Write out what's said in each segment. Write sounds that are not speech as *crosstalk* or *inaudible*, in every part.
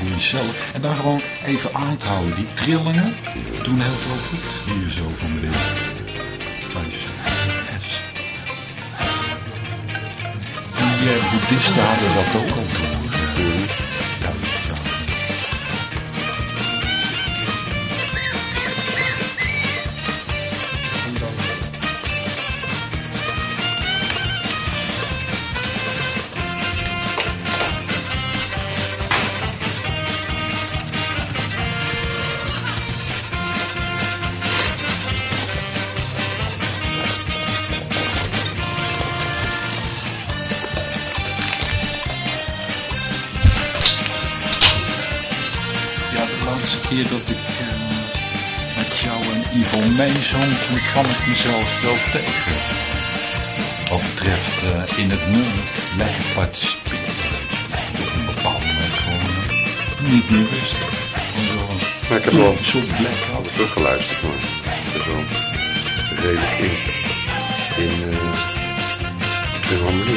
voor jezelf. En dan gewoon even aan te houden. Die trillingen doen heel veel goed. Hier zo van de Vijf, S. Die eh, boeddhisten hadden dat ook al door. Toen kwam ik mezelf wel tegen. Wat betreft eh, in het nummer lekker participeren. Op een bepaald moment gewoon eh, niet meer wist. Gewoon zoals Maar ik heb wel altijd teruggeluisterd, maar het is wel redelijk in, in, eh in harmonie.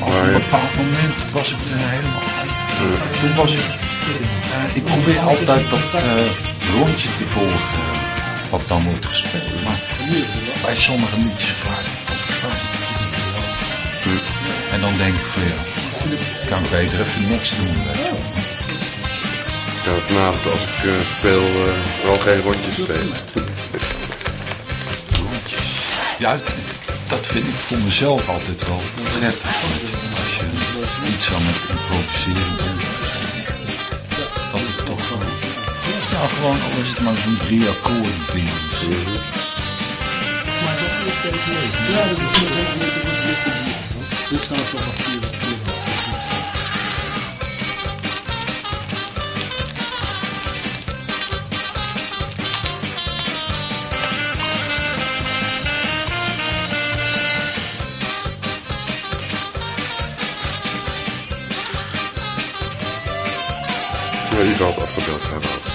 hoor. Maar op een bepaald moment was ik er helemaal uit. Toen was ik... eh, ik probeer altijd dat eh, rondje te volgen eh, wat dan wordt gespeeld. Maar bij sommige liedjes ik dat kwijt. En dan denk ik van ja, kan ik beter even niks doen. Weet je. wel. Ja, vanavond als ik eh, speel, eh, vooral geen rondjes spelen. Rondjes. Ja, dat vind ik voor mezelf altijd wel prettig. Als je iets aan het improviseren bent. Ja, gewoon al is het maar zo'n drie akkoorden ding. Dit staat toch vier. Ja, die had afgebeld hebben.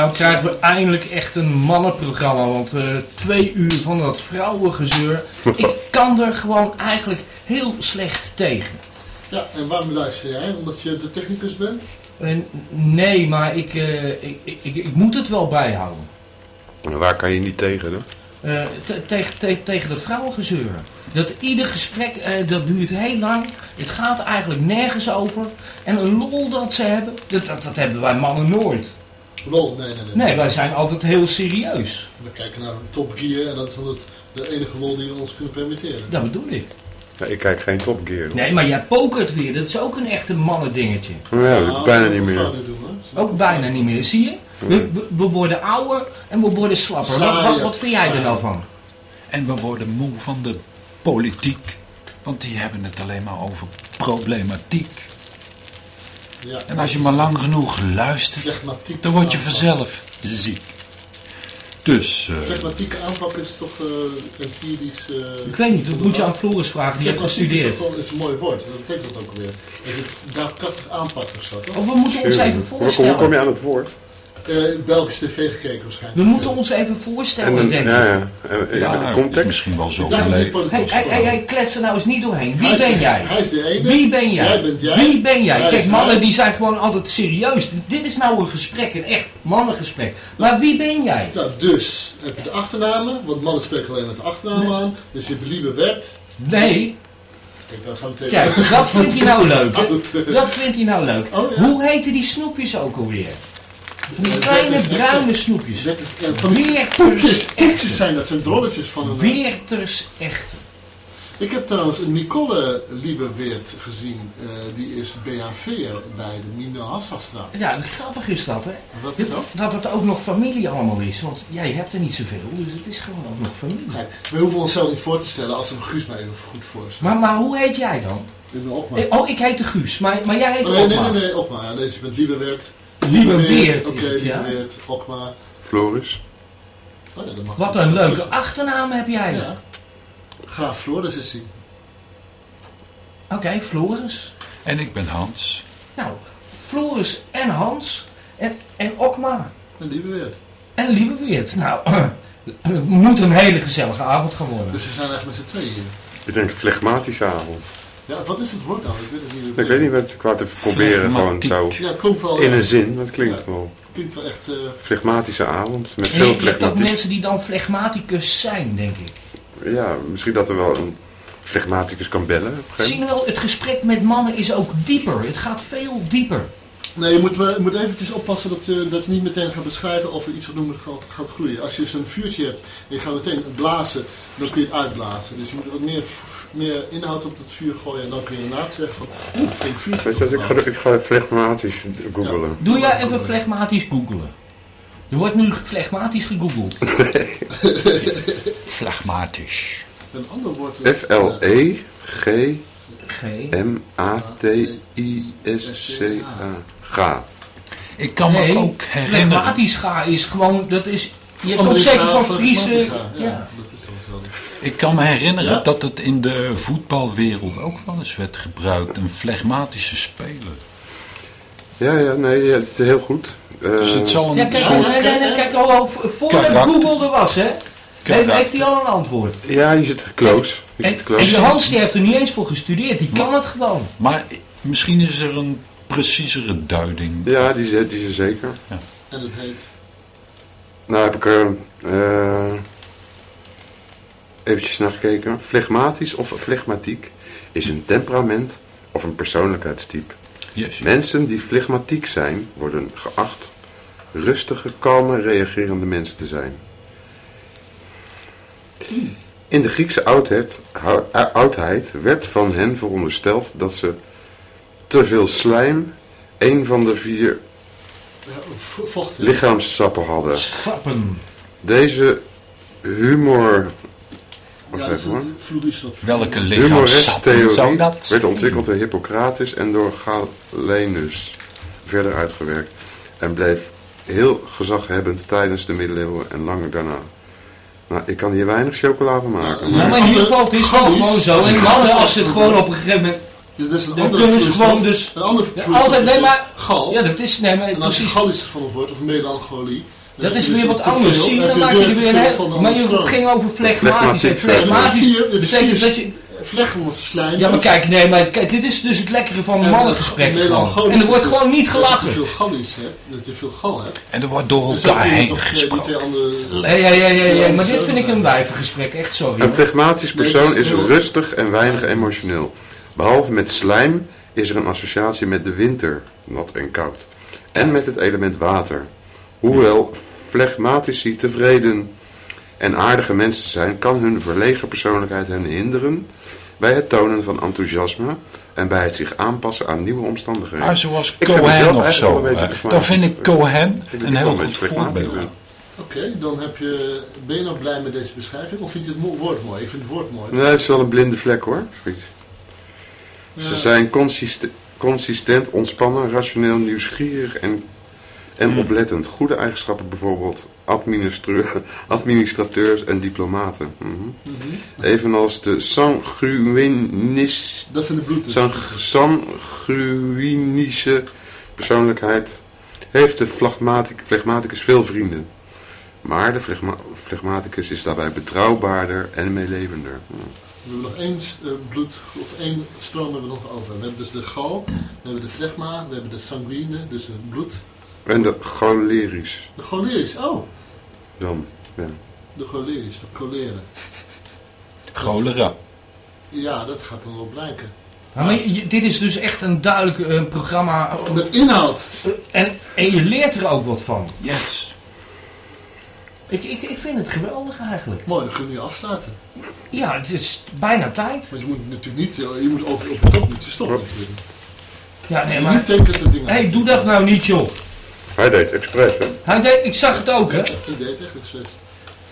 Nou krijgen we eindelijk echt een mannenprogramma. Want eh, twee uur van dat vrouwengezeur. *laughs* Ik kan er gewoon eigenlijk heel slecht tegen. Ja, en waarom luister jij? Omdat je de technicus bent? En, nee, maar ik, eh, ik, ik, ik, ik moet het wel bijhouden. En waar kan je niet tegen dan? Eh, te- tegen, te- tegen dat vrouwengezeur. Dat ieder gesprek, eh, dat duurt heel lang. Het gaat eigenlijk nergens over. En een lol dat ze hebben, dat, dat, dat hebben wij mannen nooit. Lol, nee, nee, nee. Nee, wij zijn altijd heel serieus. We kijken naar Top Gear en dat is dan het, de enige lol die we ons kunnen permitteren. Dat bedoel ik. Ja, ik kijk geen Top Gear. Nee, maar jij pokert weer. Dat is ook een echte mannendingetje. Ja, dat ik bijna niet meer. doen, hè? Ook bijna niet meer. Zie je? We, we, we worden ouder en we worden slapper. Wat, wat, wat vind jij er nou van? En we worden moe van de politiek. Want die hebben het alleen maar over problematiek. Ja. En als je maar lang genoeg luistert, dan word je aanpak. vanzelf ziek. Dus, eh, Flegmatieke aanpak is toch eh empirisch... eh, Ik weet niet, dat moet je aan Floris vragen. Die heeft gestudeerd. Wel- is een mooi woord, dat betekent dat ook weer. Dat je het daadkrachtig aanpakt of zo, toch? Of we moeten ons even Hoe, hoe kom je voorstellen. aan het woord? Eh, Belgisch tv gekeken waarschijnlijk. We moeten ons even voorstellen, En denk ik. ja, ja. En, Ja, context. misschien wel zo Ja, geleefd. die Hey, hey, hey, hey, klets er nou eens niet doorheen. Wie Hij ben de- jij? Hij is de ene. Wie ben jij? Jij bent jij. Wie ben jij? Hij Kijk, mannen hij. die zijn gewoon altijd serieus. Dit is nou een gesprek, een echt mannengesprek. Maar wie ben jij? Nou, dus heb je de achternamen, want mannen spreken alleen met de achternamen aan. Dus je hebt Liebe Wert. Nee, Kijk, dan gaan we tegen. kijk, dat vindt hij nou leuk. *laughs* Dat vindt hij nou leuk. Oh, ja. Hoe heten die snoepjes ook alweer? Die kleine is bruine snoepjes. Dat is, van poepjes, zijn dat, zijn drolletjes van een... Weerters echte. Ik heb trouwens een Nicole Liebeweert gezien. eh, die is BHV'er bij de Mino Hassastraat. Ja, grappig is dat, hè? Wat is dat? Dat het ook nog familie allemaal is. Want jij hebt er niet zoveel, dus het is gewoon ook nog familie. We hoeven onszelf niet voor te stellen als we een Guus mij even goed voorstellen. Maar, maar hoe heet jij dan? Ik ben Okma. Eh, Oh, ik heet de Guus, maar, maar jij heet Oh, nee, nee, nee, nee, Okma. Ja, deze met Liebeweert. Liebeweert Oké, ja. Liebeweert, Okma. Floris. Oh, ja, dat mag Wat een leuke achternaam heb jij. Ja. Graaf Floris is hij. Oké, Floris. En ik ben Hans. Nou, Floris en Hans en, en Okma En Liebeweert. en Liebeweert. Nou, *clears throat* het moet een hele gezellige avond gaan worden. Dus we zijn echt met z'n tweeën hier. Ik denk flegmatische avond. Ja, wat is het woord dan? Ik weet het niet. Ik weet niet wat ik wou het even proberen. Gewoon zo. Ja, het klonk wel... In ja, een zin, maar het klinkt Ja. wel. klinkt wel echt... eh, Flegmatische avond. Met veel hebt ook flegmatiek. mensen die dan flegmaticus zijn, denk ik. Ja, misschien dat er wel een flegmaticus kan bellen. Op een gegeven Zie je wel, het gesprek met mannen is ook dieper. Het gaat veel dieper. Nee, je moet, wel- je moet eventjes oppassen dat je, dat je niet meteen gaat beschrijven of er iets genoemd gaat, gaat groeien. Als je zo'n vuurtje hebt en je gaat meteen blazen, dan kun je het uitblazen. Dus je moet wat meer, meer inhoud op het vuur gooien en dan kun je inderdaad zeggen van, oeh, flink vuurtje. Weet je wat, ik ga, ik ga flegmatisch googelen. Doe jij even flegmatisch googelen. Er wordt nu flegmatisch gegoogeld. *laughs* Flegmatisch. Een ander woord is... eh, F-L-E-G-M-A-T-I-S-C-A. Ga. Ik kan me ook herinneren. flegmatisch ga is gewoon, dat is... Je Amerika, zeker van Friese... Ja, Ja. dat is toch wel... Ik kan me herinneren Ja? dat het in de voetbalwereld ook wel eens werd gebruikt. Een flegmatische speler. Ja, ja, nee, ja, het is heel goed. Eh, Dus het zal een Ja, kijk, soort nee, nee, nee, kijk al, al voordat. Google er was, hè, heeft, karakter. heeft hij al een antwoord. Ja, je zit close. Je En, zit en close. die Hans die heeft er niet eens voor gestudeerd, die kan het gewoon. Maar misschien is er een preciezere duiding. Ja, die zet die is er zeker. En het heet... Nou heb ik er eh eventjes naar gekeken. Flegmatisch of flegmatiek is een temperament of een persoonlijkheidstype. Yes. Mensen die flegmatiek zijn, worden geacht rustige, kalme, reagerende mensen te zijn. In de Griekse oudheid, eh, oudheid werd van hen verondersteld dat ze te veel slijm, een van de vier lichaamssappen hadden. Schappen. Deze humor... Wacht Ja, even hoor. Welke lichaamssappen dat? werd ontwikkeld door Hippocrates en door Galenus verder uitgewerkt en bleef heel gezaghebbend tijdens de middeleeuwen en lang daarna. Nou, ik kan hier weinig chocola van maken. Ja, Ja, Maar maar het wel Gallisch. gewoon zo. En als het gewoon op een gegeven moment... Dit is een Dan andere kunnen ze vloeistof. gewoon dus- Een andere Ja, vloeistof altijd, nee, is maar- Gal. Ja, dat is, nee, maar en als je precies. Gallisch van het woord, of melancholie... Dat is weer dus wat anders. Zie je, dan maak je er weer een heel... Maar je ging over flegmatisch. En flegmatisch betekent dat je... Ja, maar kijk, nee, maar kijk, dit is dus het lekkere van En, mannengesprekken gewoon. melancholisch En er wordt is gewoon niet Dat je gelachen. veel Gallisch hebt, dat je veel gal hebt. En er wordt door Dus elkaar heen eh, gesproken. Ja, ja, ja, ja, ja, maar dit Zo, vind ik een wijvengesprek, echt sorry. Een flegmatisch persoon dat is is rustig en weinig emotioneel. Behalve met slijm is er een associatie met de winter, nat en koud. En met het element water. Hoewel flegmatici tevreden en aardige mensen zijn, kan hun verlegen persoonlijkheid hen hinderen bij het tonen van enthousiasme en bij het zich aanpassen aan nieuwe omstandigheden. Maar zoals Ik Cohen of zo. Dan vind ik Cohen Ik een heel goed voorbeeld. Oké, dan heb je, ben je nou blij met deze beschrijving of vind je het woord mooi? Ik vind het woord mooi. Nee, het is wel een blinde vlek hoor. Ze zijn consiste- consistent, ontspannen, rationeel, nieuwsgierig en, en oplettend. Goede eigenschappen bijvoorbeeld *laughs* administrateurs en diplomaten. Mhm. Evenals de sanguinis, Dat zijn de bloeders. sang- sanguinische persoonlijkheid heeft de flegmatic- flegmaticus veel vrienden. Maar de flegma- flegmaticus is daarbij betrouwbaarder en meelevender. Hm. We hebben nog één eh, bloed, of één stroom hebben we nog over. We hebben dus de gal, we hebben de flegma, we hebben de sanguine, dus het bloed. En de cholerisch De cholerisch, oh, dan. Ja. de cholerisch, de choleren. Cholera. Ja, dat gaat dan wel blijken. Ja, maar je- dit is dus echt een duidelijk eh, programma. Met inhoud. En, en je leert er ook wat van. Yes. Ik, ik, ik vind het geweldig eigenlijk. Mooi, dan kunnen we nu afsluiten. Ja, het is bijna tijd. Want je moet natuurlijk niet, eh, je moet over op de top je stoppen natuurlijk. Ja, nee, maar... niet de dingen. Hé, hey, doe dat nou niet, joh. Hij deed expres, hè? Hij deed, ik zag het ook, hè. Ik deed echt expres.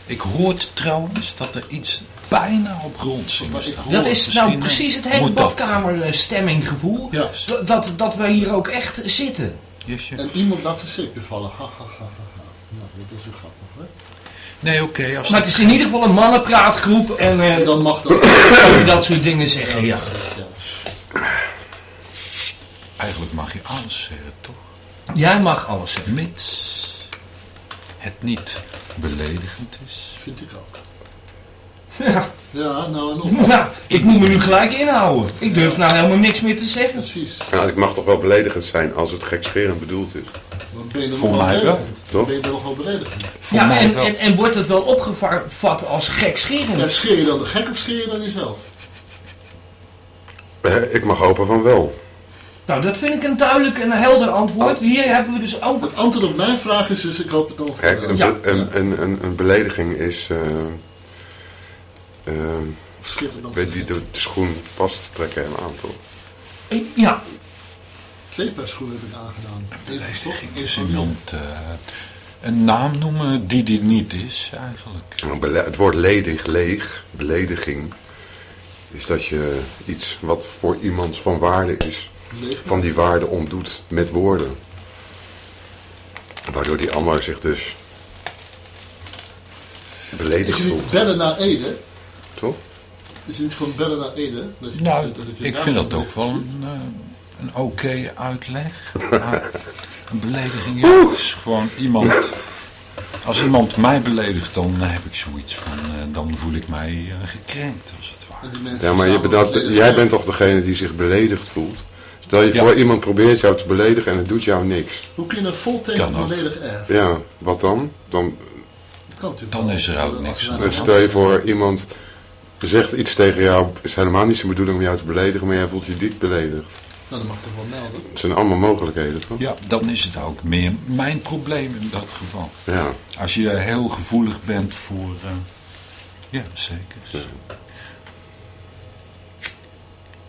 Ik hoorde trouwens dat er iets bijna op grond Maar hoor- Dat is nou Misschien, precies het eh, hele dat. badkamerstemminggevoel. Ja. Dat, dat, dat wij hier ook echt zitten. Yes, yes. En iemand laat zijn zeker vallen. Ha, ha, ha, ha, ha. Nou, dat is zo grappig? Nee, oké. als Maar het is in ieder geval een mannenpraatgroep en eh dan mag dat. *coughs* je dat soort dingen zeggen, ja. Ja. Eigenlijk mag je alles zeggen, toch? Jij mag alles zeggen. Mits het niet beledigend is. Vind ik ook. Ja, Ja, nou en nog. nou, ik moet me nu gelijk inhouden. Ik durf nou helemaal niks meer te zeggen. Precies. Ja, het mag toch wel beledigend zijn als het gekscherend bedoeld is. Dan ben je dan wel mij wel, beledigend. Dan ben je dan beledigend. Ja, en, en, en wordt het wel opgevat als Ja, gekscherend? scheer je dan de gek of scheer je dan jezelf? Eh, ik mag hopen van wel. Nou, dat vind ik een duidelijk en helder antwoord. Hier hebben we dus ook... Het antwoord op mijn vraag is dus, ik hoop het Kijk, jou. een, Ja. een, een, een, een belediging is... eh eh, er dan weet die de, de schoen past, trekken hem aan, toch? Ja, Twee paar schoenen heb ik aangedaan. Eén één wiel. iemand eh, een naam noemen die die niet is, eigenlijk. Het woord ledig, leeg, belediging... is dat je iets wat voor iemand van waarde is... Leeg. van die waarde ontdoet met woorden. Waardoor die ander zich dus beledigd Is het voelt, niet bellen naar Ede? toch? Is het niet gewoon bellen naar Ede? Dat je- Nou, dat je ik vind dat ook wel voelt? een, eh, een oké uitleg. Maar een belediging ja, is gewoon iemand... Als iemand mij beledigt, dan heb ik zoiets van... eh, dan voel ik mij eh, gekrenkt, als het ware. Ja, maar je jij bent toch degene die zich beledigd voelt? Stel je Ja. voor, iemand probeert jou te beledigen en het doet jou niks. Hoe kun je een vol tegen beledig erf? Ja, wat dan? Dan Dat Dan is er ook niks aan stel je voor, iemand zegt iets tegen jou, is helemaal niet zijn bedoeling om jou te beledigen, maar jij voelt je diep beledigd. Nou, dat mag toch wel melden. Het zijn allemaal mogelijkheden, toch? Ja, dan is het ook meer mijn probleem in dat geval. Ja. Als je heel gevoelig bent voor... eh, ja, zeker.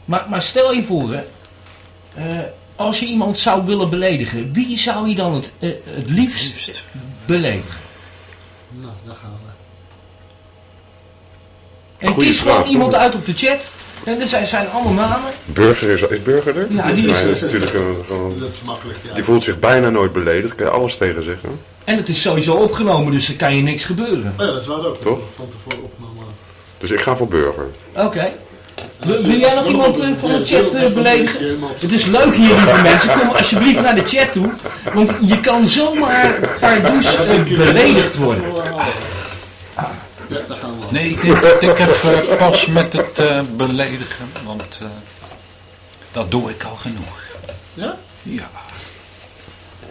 maar, maar stel je voor, hè, eh, als je iemand zou willen beledigen, wie zou je dan het, eh, het liefst, Liefst. beledigen? Nou, daar gaan we. En Goeie kies gewoon iemand uit op de chat. En er zijn, zijn allemaal namen. Burger is, is Burger er? Ja, die is Nee, dat is natuurlijk een, gewoon- Dat is makkelijk, ja. die voelt zich bijna nooit beledigd, kan je alles tegen zeggen. En het is sowieso opgenomen, dus er kan je niks gebeuren. Oh ja, dat is waar ook. Toch? Van tevoren opgenomen. Dus ik ga voor Burger. Oké. Wil, jij nog iemand een- van de chat eh, beledigen? Het is leuk hier, lieve mensen. Kom alsjeblieft naar de chat toe. Want je kan zomaar pardoes Dat eh, beledigd worden. Ja, daar gaan we al. Nee, ik denk dat ik even pas met het eh, beledigen, want eh, dat doe ik al genoeg. Ja? Ja.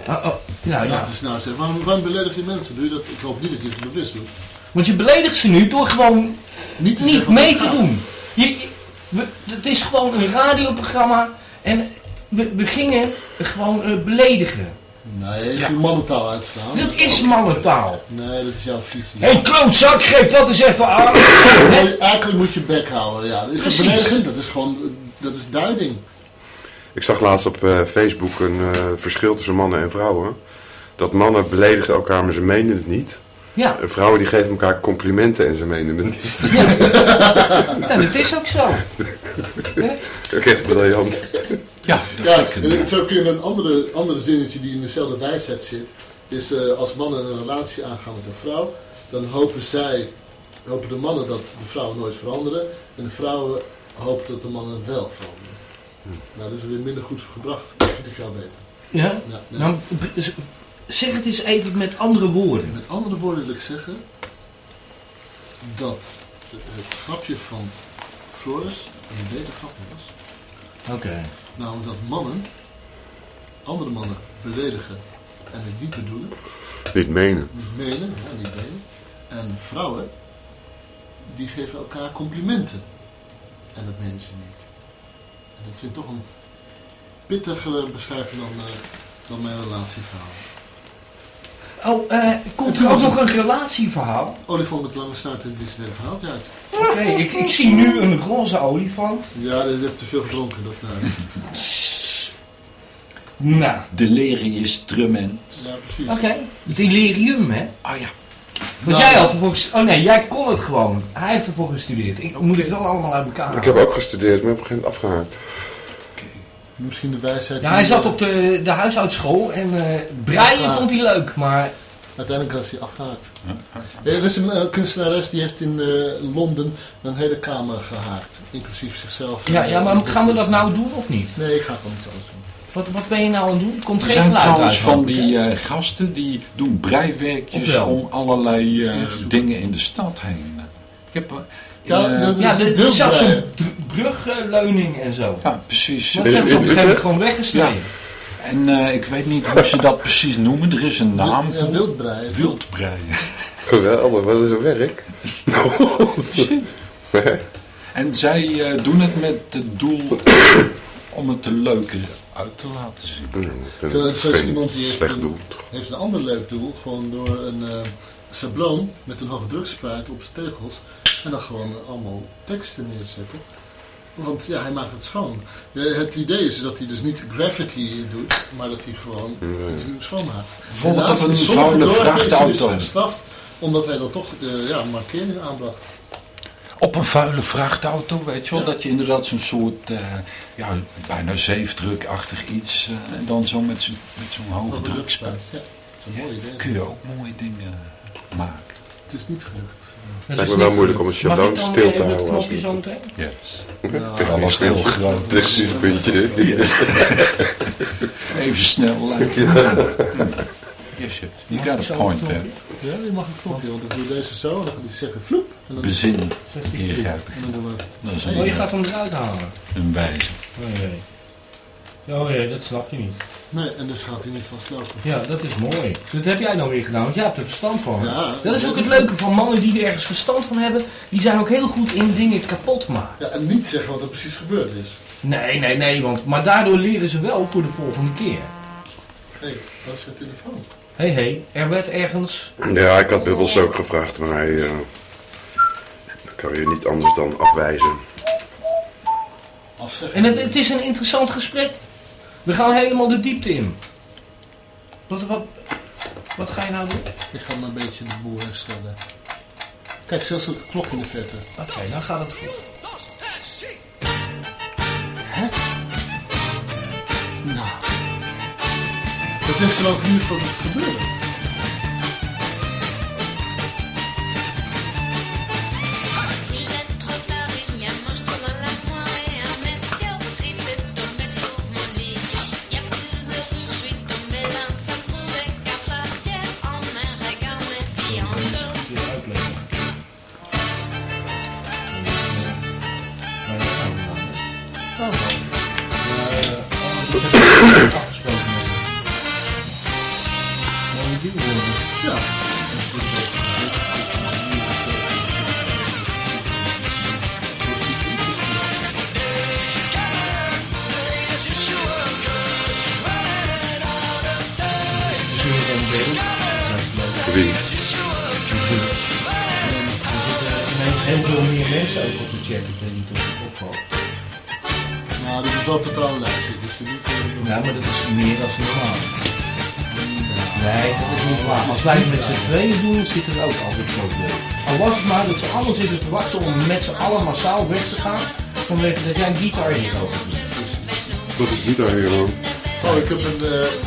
Ah, oh, ja, Ja, ja. het is nou zeg, waarom, waarom beledig je mensen? Doe je dat? Ik hoop niet dat je het bewust doet. Want je beledigt ze nu door gewoon Niet, te niet mee te gaat. doen. Je, je- we- het is gewoon een radioprogramma en we, we gingen gewoon eh, beledigen. Nee, je Ja. mannentaal uitgestaan. Dat is mannentaal. Nee, dat is jouw visie. Hé, hey, klootzak, geef dat eens even aan. *coughs* Nee, Eigenlijk moet je bek houden, ja. Is dat Precies. beledigend? Dat is gewoon, dat is duiding. Ik zag laatst op eh, Facebook een eh, verschil tussen mannen en vrouwen. Dat mannen beledigen elkaar, maar ze menen het niet. Ja, En vrouwen die geven elkaar complimenten en ze menen het niet. nou, dat is ook zo. *laughs* Echt briljant. Ja, dat Ja, ik en zo kun je een andere, andere zinnetje die in dezelfde wijsheid zit. Is eh, als mannen een relatie aangaan met een vrouw, dan hopen zij, hopen de mannen dat de vrouwen nooit veranderen. En de vrouwen hopen dat de mannen wel veranderen. Nou, dat is weer minder goed gebracht. Ik vind het veel beter. Ja? Ja, nee. Nou, zeg het eens even met andere woorden. Met andere woorden wil ik zeggen dat het grapje van Floris een beter grapje was. Oké. Namelijk dat mannen andere mannen beledigen en het niet bedoelen, Niet menen. niet menen, ja, niet menen. En vrouwen, die geven elkaar complimenten. En dat menen ze niet. En dat vind ik toch een pittigere beschrijving dan, eh, dan mijn relatieverhaal. Oh, eh, komt er ook nog een relatieverhaal? Olifant met lange snuit en die is het hele verhaaltje uit. Oké, ik, ik zie nu een roze olifant. Ja, je hebt te veel gedronken, dat is duidelijk. Nou, Delirious trement. Ja, precies. oké. Delirium, hè? Ah ja. Want Nou, jij had ervoor Oh nee, jij kon het gewoon. Hij heeft ervoor gestudeerd. Ik moet het wel allemaal uit elkaar Ik heb ook gestudeerd, maar op een gegeven moment afgehaakt. Misschien de wijsheid... Ja, hij zat eh, op de, de huishoudschool en eh breien vond hij leuk, maar... Uiteindelijk was hij afgehaakt. Ja, er is een eh, kunstenares die heeft in eh, Londen een hele kamer gehaakt. Inclusief zichzelf. Ja, ja, eh, maar gaan we dat nou doen of niet? Nee, ik ga gewoon iets anders doen. Wat, wat ben je nou aan het doen? Komt Er geen zijn geluid trouwens uit. van die eh, gasten die doen breiwerkjes om allerlei eh, dingen in de stad heen. Ik heb... eh, Ja, eh, dat is ja, wild is zelfs breien. een dr- brugleuning en zo. ja, precies. Dat hebben ze op een gegeven moment gewoon weggesneden. En eh, ik weet niet hoe ze dat precies noemen. Er is een naam Ja, voor. wildbreien. Wildbreien. Geweldig, wat is een werk. *laughs* En zij eh, doen het met het doel om het er leuker uit te laten zien. Zo- zo is iemand die heeft slecht een- doel. Heeft een ander leuk doel. Gewoon door een eh schabloon met een hoge drukspuit op zijn tegels. En dan gewoon allemaal teksten neerzetten. Want ja, hij maakt het schoon. Ja, Het idee is dat hij dus niet graffiti doet, maar dat hij gewoon het schoonmaakt. Bijvoorbeeld op een vuile vrachtauto. gestraft, omdat hij dan toch de ja, markering aanbracht. Op een vuile vrachtauto, weet je wel. Ja. Dat je inderdaad zo'n soort, eh, ja, bijna zeefdrukachtig iets. eh, en dan zo met zo'n met zo'n hoge Hoge drukspuit. Ja, dat is een Ja, mooi idee. kun je ook mooie dingen maken. Het is niet gelukt. Dat Lijkt me wel moeilijk om een dan stil te even houden het als het- zo. Ja, Alles heel groot. *laughs* Dit is een puntje. Even snel lijken. Yes, yes. You got a point there. Ja, je mag een knopje, want ik doe deze zo en dan gaat hij zeggen vloep. En dan, Bezin, Zegt hij. en dan Oh, je een, gaat hem eruit halen. een wijze. Oh nee. Oh nee, dat snap je niet. Nee, en dus gaat hij niet van slopen. Ja, dat is mooi. Dat heb jij nou weer gedaan, want jij hebt er verstand van. Ja, dat is ook het leuke van mannen die er ergens verstand van hebben. Die zijn ook heel goed in dingen kapot maken. Ja, en niet zeggen wat er precies gebeurd is. Nee, nee, nee, want, maar daardoor leren ze wel voor de volgende keer. Hé, hey, dat is zijn telefoon. Hé, hey, hé, er werd ergens... Ja, ik had Bubbels ook gevraagd, maar hij eh, kan je niet anders dan afwijzen. Afzeggen. En het, het is een interessant gesprek. We gaan helemaal de diepte in. Wat, wat, wat ga je nou doen? Ik ga hem een beetje de boel herstellen. Kijk, zelfs het klok in de verte. Oké, dan gaat het goed. Nou. Dat heeft er ook nu voor het gebeuren. Het tweeën doen, zit er ook altijd probleem. Al was het maar dat ze allemaal zitten te wachten om met z'n allen massaal weg te gaan, vanwege dat jij een gitaar hier over doet. Wat is hier dan? Oh, ik heb een... eh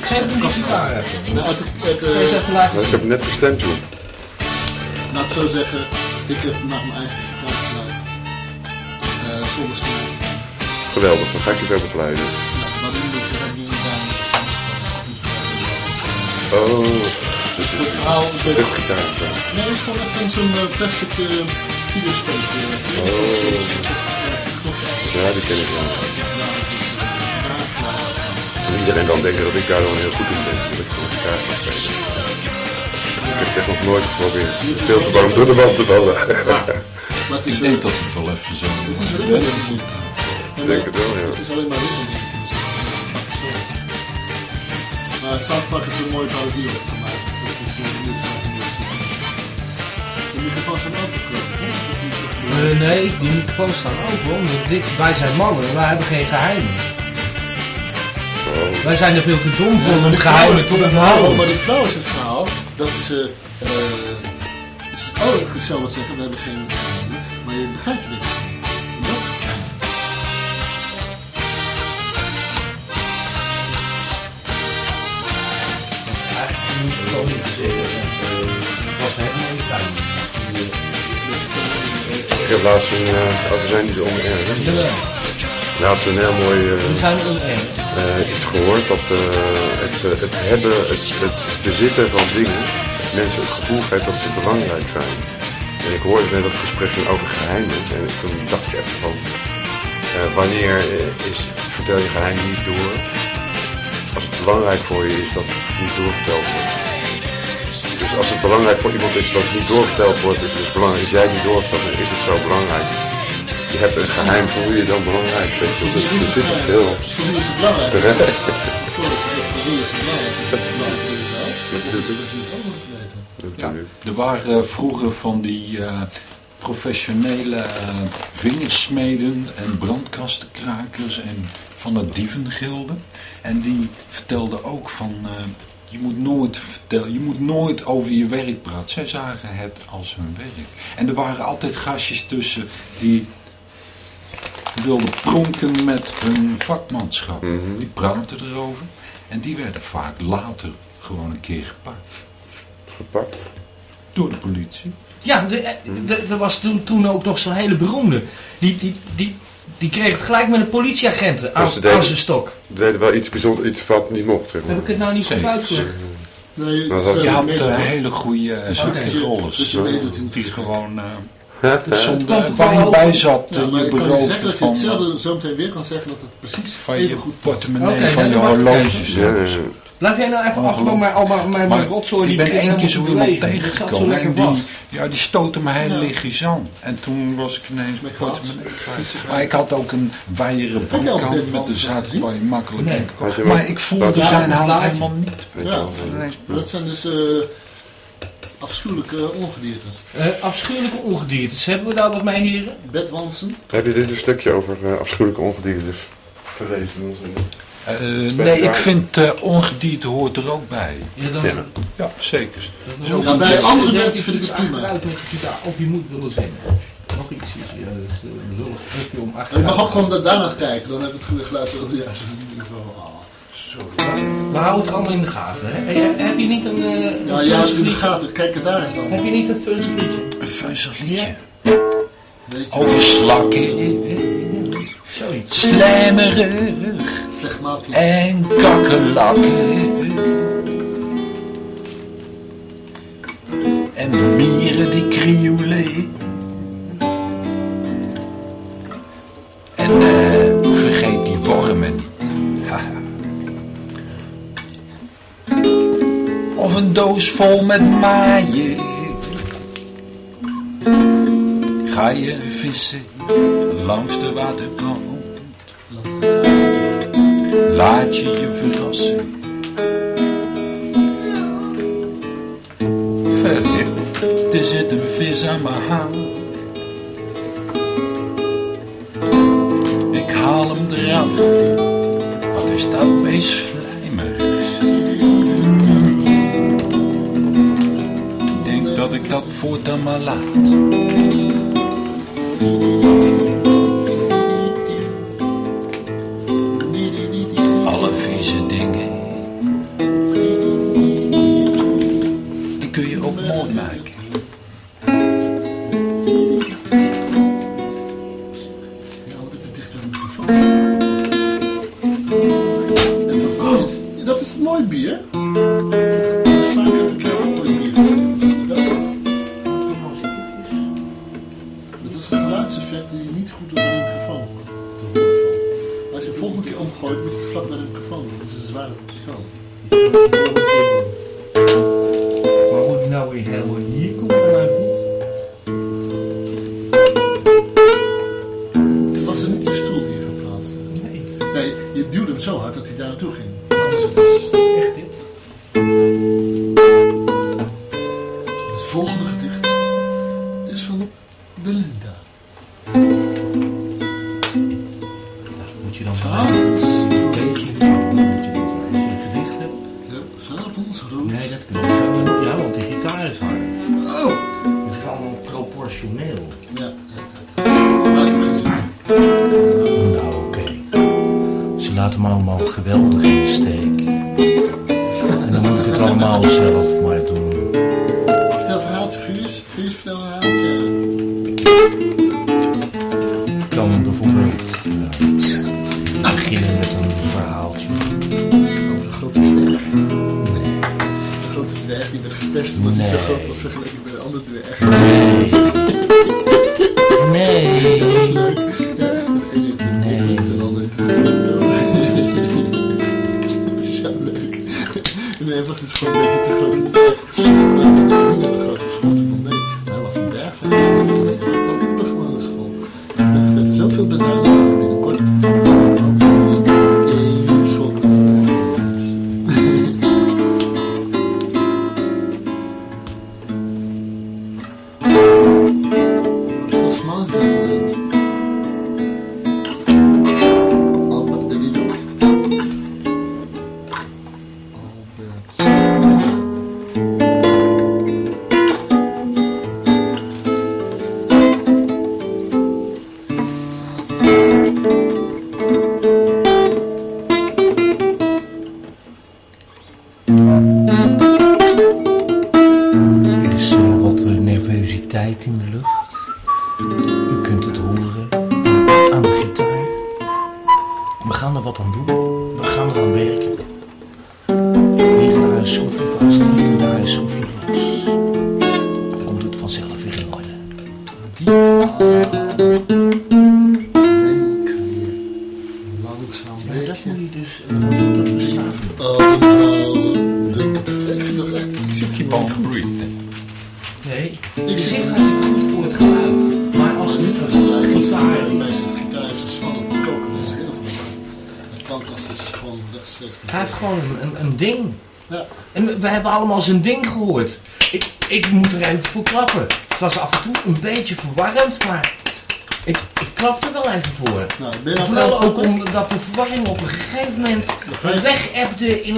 Geef hem die gitaar even. Nou, uit even laten Nou, ik heb net gestemd toen. laat het zo zeggen, ik heb naar mijn eigen gitaar geluid. Eh zonder snij. Geweldig, dan ga ik je zo begeleiden. Oh, Het het verhaal... is de- luchtgitaar. Nee, het is gewoon echt in zo'n eh, plastic uh, videospeler. Ja, die ken ik wel. En iedereen dan denkt dat ik daar dan heel goed in ben. Dat ik gewoon gitaar kan spelen. Ik heb het echt nog nooit geprobeerd. Veel te bang door de wand te vallen. Maar het is, Ik eh, denk dat het wel even zo het is ritmemuziek. En Ik denk dat- het wel, ja. Het is alleen maar Maar South Park heeft een mooie parodie op gemaakt. Dat is een De microfoons zijn ook niet. Eh, nee, die microfoons staan open. Want dit, wij zijn mannen, wij hebben geen geheimen. Oh. Wij zijn er veel te dom voor Ja, maar om geheimen te maar onthouden. die vrouw is het verhaal dat ze... eh is ook hetzelfde zeggen, we hebben geen geheimen, maar je begrijpt het Ik wel niet zeggen. Het was helemaal niet fijn. Ik heb laatst een, uh, oh, we zijn niet Laatst een heel mooi eh, eh, iets gehoord dat het, het hebben, het, het bezitten van dingen mensen het gevoel geeft dat ze belangrijk zijn. En ik hoorde net dat gesprek ging over geheimen en toen dacht ik even van wanneer is, vertel je geheim niet door als het belangrijk voor je is dat het niet doorverteld wordt. Dus als het belangrijk voor iemand is dat het niet doorverteld wordt, is het dus belangrijk. Als jij niet doorvertelt, dan is het zo belangrijk. Je hebt een geheim, voel je je dan belangrijk. Weet je, dus er zit een. Voor is het belangrijk? voor wie is het belangrijk? Is het belangrijk voor jezelf? Weten? Ja, er waren vroeger van die eh, professionele vingersmeden en brandkastenkrakers en van het dievengilde. En die vertelden ook van, eh, je moet nooit vertellen, je moet nooit over je werk praten. Zij zagen het als hun werk. En er waren altijd gastjes tussen die wilden pronken met hun vakmanschap. Die praten erover en die werden vaak later gewoon een keer gepakt. Gepakt. Door de politie. Ja, er was toen, toen ook nog zo'n hele beroemde. Die, die, die, die kreeg het gelijk met een politieagent aan, Dus ze deden- aan zijn stok. We deden wel iets bijzonders, iets wat niet mocht. Zeg maar. Heb ik het nou niet goed Zeker. uitgelegd? Nee, Maar dat- je Je had eh, hele goede uh, dat je- zakkenrollers. het Die gesprek. gewoon uh, komt zonder waar je bij zat, Ja, eh, je ik beroofde van, hetzelfde zo meteen weer kan zeggen dat het precies van je goed portemonnee, van je mag ik horloge kijken. Ja, ja, zelfs. ja. Blijf jij nou even achter mijn, al mijn, mijn, rotzooi ik die ben één keer zo iemand tegengekomen en die, ja, die stootte me heel Ja. lichtjes aan. En toen was ik ineens Met. Viezigheid. Maar ik had ook een broekkant dit met de gezien? waar je makkelijk Nee. in kon. Had je Maar ik voelde zijn hand helemaal niet. Ja. Dat zijn dus eh afschuwelijke ongediertes. Eh, afschuwelijke ongediertes. Hebben we daar wat mee, heren? Bedwansen. Heb je dit een stukje over eh, afschuwelijke ongedierte gelezen? in Eh, Spijt nee, ik vind eh ongedierte hoort er ook bij. Ja, dan, Ja. Ja, zeker. dan- Ja, bij andere mensen vind ik het prima. met je gitaar. Of je moet willen zingen. Nog iets. is- Ja, dat is een lullig trucje om En je mag ook gewoon da- daarnaar kijken, dan heb je het geluid wel juist in ieder geval. Ah. Maar hou het allemaal in de gaten. Hè? Heb, heb je niet een, eh een Ja, juist in de gaten. Kijk er daar eens dan. Heb je niet een funstig liedje? Een fuizig liedje. Over slakken, Zoiets. slijmerig en kakkerlakken. En mieren die krioelen. En eh, vergeet die wormen niet. Of een doos vol met maaien. Ga je vissen langs de waterkant. Laat je je verrassen. Verder, er zit een vis aan mijn hand. Ik haal hem eraf. Wat is dat beest slijmerigs? Denk dat ik dat voortaan maar laat. kan bijvoorbeeld uh, beginnen met een verhaaltje. Over de grote dwerg. Nee. De grote dwerg die werd gepest, maar die zegt zo groot als vergeleken met de andere dwerg.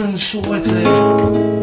Schuppen Schulte.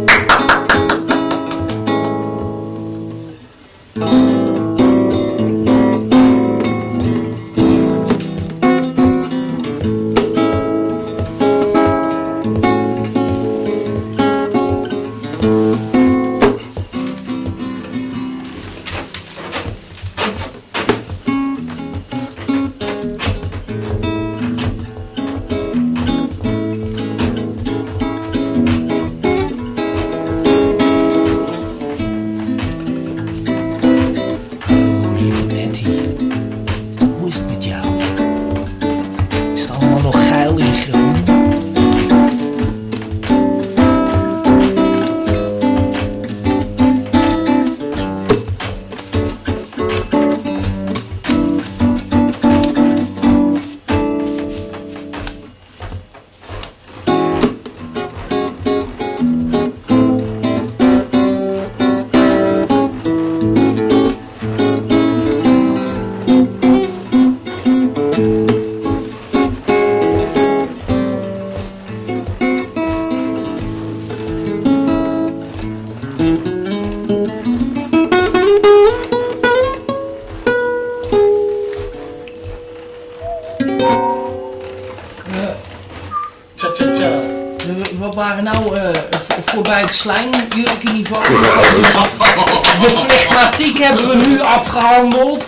slijmjurkniveau. De flegmatiek hebben we nu afgehandeld.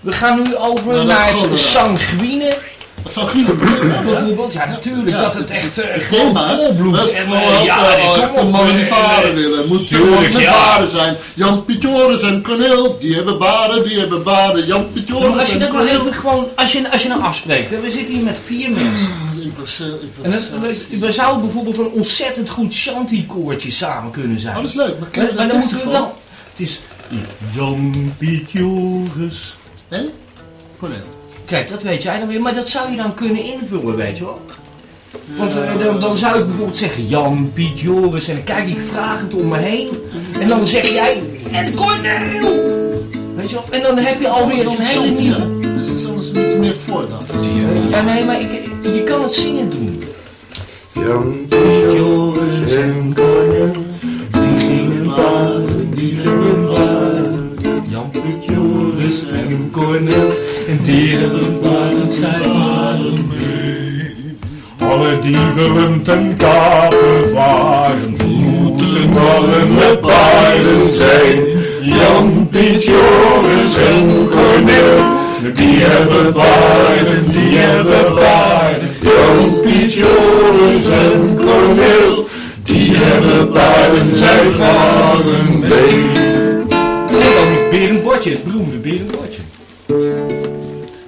We gaan nu over naar het sanguine. Wat sanguine bijvoorbeeld? Ja, natuurlijk. Dat het echt uh, gewoon volbloed het en uh, ja, eh, mannen die varen willen. Moet tuurlijk, met baren zijn. Jan Pietjoris en Corneel, die hebben baren, die hebben baren. Jan Pietjoris en Als je dat maar even gewoon, als je, als je nou afspreekt. Hè, we zitten hier met vier mensen. Improvisatie. En het, we, we zouden bijvoorbeeld een ontzettend goed shanty-koortje samen kunnen zijn. Oh, dat is leuk, maar maar, je maar daar dan moeten we van? wel... Het is Jan Piet Joris. En? Cornel. Kijk, dat weet jij dan weer, maar dat zou je dan kunnen invullen, weet je wel. Want eh, dan, dan zou ik bijvoorbeeld zeggen Jan, Piet, Joris en dan kijk ik vragend om me heen. En dan zeg jij, en Cornel! Weet je wel, en dan heb je alweer een hele nieuwe... Dus het is anders iets meer voor dan. Ja, nee, maar ik, je kan het zingen doen. Jan, Piet, Joris en Cornel, die gingen varen, die gingen varen. Jan, Piet, Joris en Cornel. En dieren varen zij varen mee. Alle dieren ten kapen varen. Moeten allen met paarden zijn. Jan, Piet, Joris en Cornel. Die hebben paarden, die hebben paarden. Jan, Piet, Joris en Cornel. Die hebben paarden, zij varen mee. En dan nog Berenbordje, het beroemde Berenbordje.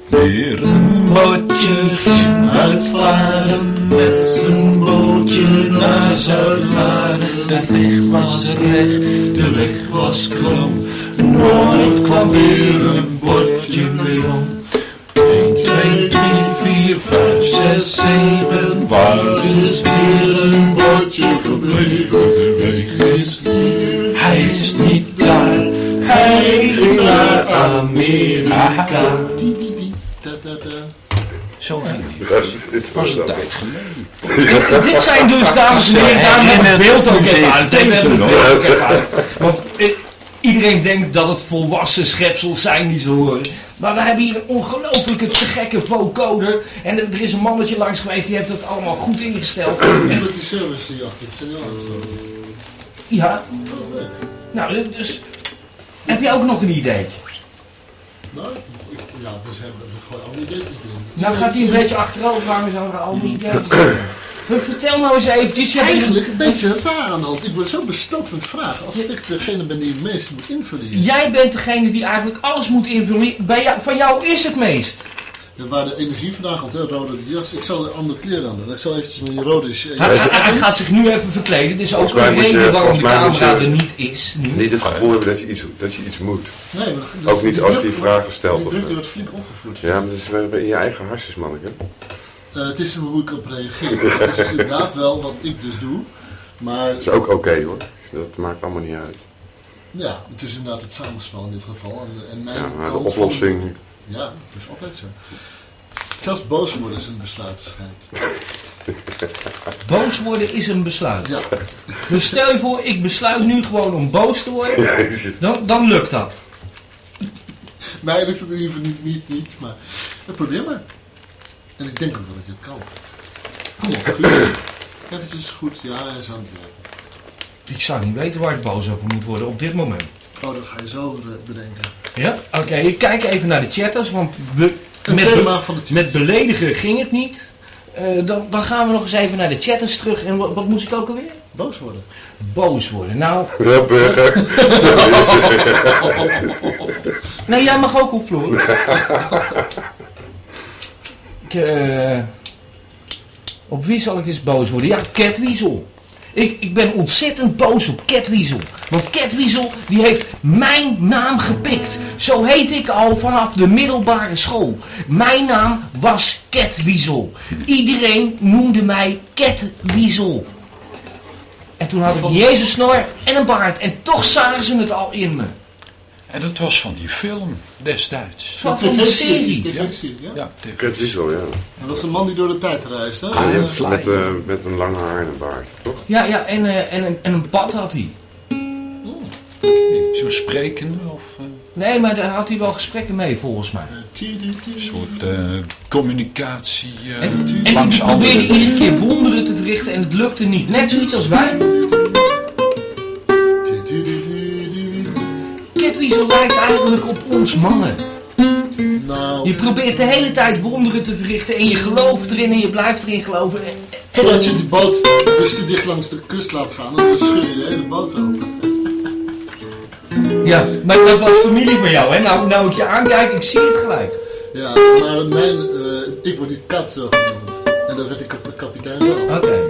Berenbordje ging uitvaren met zijn bootje naar Zuidlaren. De weg was recht, de weg was krom. Nooit kwam weer om. 1, 2, 3, 4, 5, 6, 7. Waar is Berenbordje gebleven? De weg is hier. Hij is niet daar. Hij ging naar Amerika. Zo is was een tijd geleden. Dit zijn dus, dames en heren, het beeld ook even uit. het beeld ook even uit. Want iedereen denkt dat het volwassen schepsels zijn die ze horen. Maar we hebben hier een ongelofelijke te gekke vocoder. En er is een mannetje langs geweest die heeft dat allemaal goed ingesteld. Met die service die ja, nou, dus heb je ook nog een ideetje? Nou, ja, we hebben gewoon al die ideetjes erin. Nou gaat hij een beetje achterover, waarom zou er al niet ideetjes Vertel nou eens eventjes. Het is je een- eigenlijk een beetje raar aan de hand. Ik word zo bestookt met vragen. Alsof ik degene ben die het meest moet invullen hier. Jij bent degene die eigenlijk alles moet invullen. Bij jou, van jou is het meest. Ja, waar de energie vandaan komt, hè, rode jas. Ik zal andere kleren aan doen. Ik zal eventjes mijn rode jas. Hij, hij- hij gaat zich nu even verkleden. Dit is ook een je- reden waarom de camera je- er niet is. Nu. Niet het gevoel hebben dat je iets, dat je iets moet. Nee, maar dat- Ook niet als die vragen stelt druk zo. die wordt flink opgevoerd. Ja, maar dat is in je eigen hartjes, manneke. Eh, het is hoe ik op reageer. *laughs* Het is dus inderdaad wel wat ik dus doe. Maar Dat is ook oké hoor. Dat maakt allemaal niet uit. ja, het is inderdaad het samenspel in dit geval. En, en mijn Ja, maar de kant oplossing. Van, ja, dat is altijd zo. Zelfs boos worden is een besluit, schijnt. *laughs* Boos worden is een besluit. Ja, Dus stel je voor, ik besluit nu gewoon om boos te worden. Dan, dan lukt dat. mij lukt het in ieder geval niet, niet, niet. Maar probeer maar. En ik denk ook wel dat je het kan. Kom op, Guus. Eventjes goed. Ja, hij is aan het werken. Ik zou niet weten waar ik boos over moet worden op dit moment. Oh, dat ga je zo eh, bedenken. Ja? Oké, ik kijk even naar de chatters, want we, Een met, thema van het met beledigen ging het niet. Eh, dan, dan gaan we nog eens even naar de chatters terug. En wat, wat moest ik ook alweer? boos worden. Boos worden. Nou, Ja, burger. *laughs* nee, jij mag ook op, Floor. *laughs* Eh, op wie zal ik eens boos worden? Ja, Catweasel. Ik, ik ben ontzettend boos op Catweasel. Want Catweasel die heeft mijn naam gepikt. Zo heet ik al vanaf de middelbare school. Mijn naam was Catweasel. Iedereen noemde mij Catweasel. En toen had ik niet eens een snor en een baard. En toch zagen ze het al in me. En dat was van die film destijds. Van, van de serie. TV-serie, ja. Ja, Kurt Wiesel, ja. Dat was een man die door de tijd reist, hè? Fly. Met, eh, met een lange haar en een baard, toch? Ja, ja en, eh, en, een- en een pad had hij. Zo sprekende of eh, Nee, maar daar had hij wel gesprekken mee volgens mij. een soort eh, communicatie eh, En, en langs die probeerde anderen. iedere keer wonderen te verrichten en het lukte niet. Net zoiets als wij. Catweasel lijkt eigenlijk op ons mannen. Nou, Je probeert de hele tijd wonderen te verrichten en je gelooft erin en je blijft erin geloven. En- totdat je die boot dus te dicht langs de kust laat gaan, dan scheur je de hele boot open. Ja, maar dat was familie van jou, hè? Nou, nou ik je aankijk, ik zie het gelijk. Ja, maar mijn, eh, ik word niet Katzo genoemd. En dat werd ik kap- kapitein wel. Oké.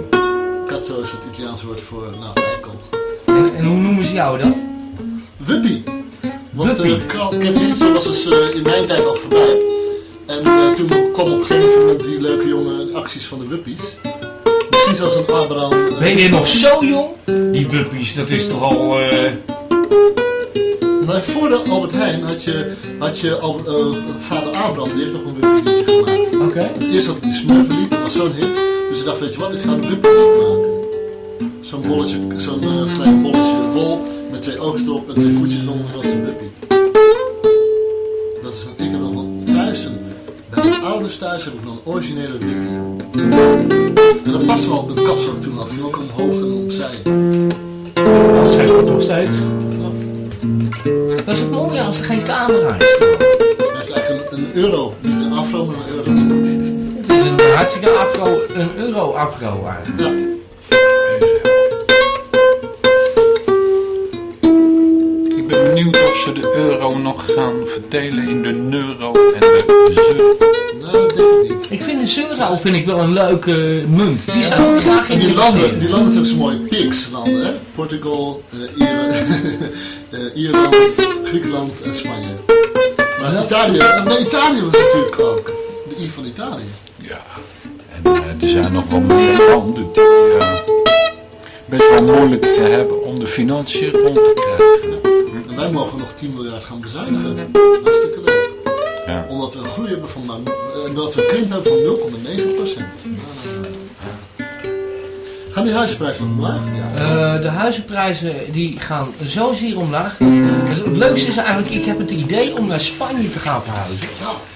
Katzo is het Italiaanse woord voor, nou, eikel. En, en hoe noemen ze jou dan? Wuppie. Want uh, Cat was dus eh, in mijn tijd al voorbij. En eh, toen kwam op een gegeven moment die leuke jonge acties van de Wuppies. Misschien zelfs een Abraham... eh, Ben je nog zo jong? Die wuppies, dat is toch al... eh, Nou, voor de Albert Heijn had je, had je al, eh, vader Abraham, die heeft nog een Wuppie gemaakt. Oké. Eerst had hij de Smurfenlied, dat was zo'n hit. Dus ik dacht, weet je wat, ik ga een Wuppie-lied maken. Zo'n bolletje, zo'n eh, klein bolletje wol twee oogjes erop en twee voetjes eronder, dat is een Wuppie. Dat is een, ik heb nog wel thuis, een, bij mijn ouders thuis heb ik nog een originele Wuppie. En dat past wel met de kapsel toen had, die ook omhoog en opzij. Dat zeg ik nog steeds. Dat is het mooie als er geen camera is. Hij heeft eigenlijk een, een euro, niet een afro, maar een euro. Het is een hartstikke afro, een euro-afro eigenlijk. Ja. Ze de euro nog gaan verdelen in de euro en de zul. Nou, dat denk ik niet. Ik vind een euro vind ik wel een leuke munt. Die zou ik graag En die landen, die landen zijn ook zo mooi. PIGS landen, hè? Portugal, eh, *laughs* eh, Ierland, Griekenland en Spanje. Maar Ja. Italië, nee, Italië was natuurlijk ook. De I van Italië. Ja, en eh, er zijn nog wel meer landen die eh, best wel moeilijk te hebben om de financiën rond te krijgen. Wij mogen nog 10 miljard gaan bezuinigen. Hartstikke leuk. Ja. Omdat we een groei hebben van, maar, eh, omdat we een krimp hebben van 0,9 procent. Gaan die huizenprijzen omlaag? Ja. Eh, de huizenprijzen die gaan zozeer omlaag. Het leukste is eigenlijk, ik heb het idee om naar Spanje te gaan verhuizen.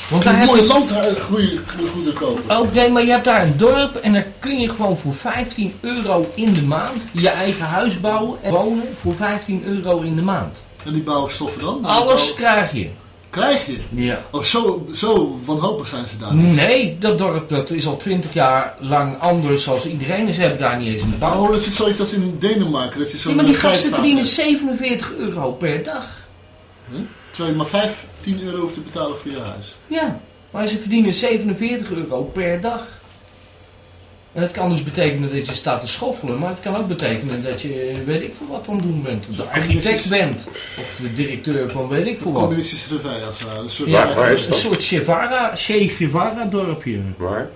Want daar een heb mooie je landgroei goede kopen. ook, nee, maar je hebt daar een dorp en daar kun je gewoon voor 15 euro in de maand je eigen huis bouwen en wonen voor 15 euro in de maand. En die bouwstoffen dan? Die Alles bouw- krijg je. krijg je. Ja. Oh, zo, zo wanhopig zijn ze daar. Nee, dat dorp dat is al 20 jaar lang anders zoals iedereen is. Ze hebben daar niet eens een bouw. oh, is het zoiets als in Denemarken? Dat je zo'n Ja, maar die eh, gasten vrijstaat verdienen hebt? 47 euro per dag. Terwijl je maar 15 euro hoeft te betalen voor je huis. Ja, maar ze verdienen 47 euro per dag. En dat kan dus betekenen dat je staat te schoffelen, maar het kan ook betekenen dat je eh, weet ik veel wat aan het doen bent. De architect bent, of de directeur van weet ik veel wat. Communistische revij als het ware. Een soort Ja, Waar- is een soort Chevara, Che Guevara dorpje Waar?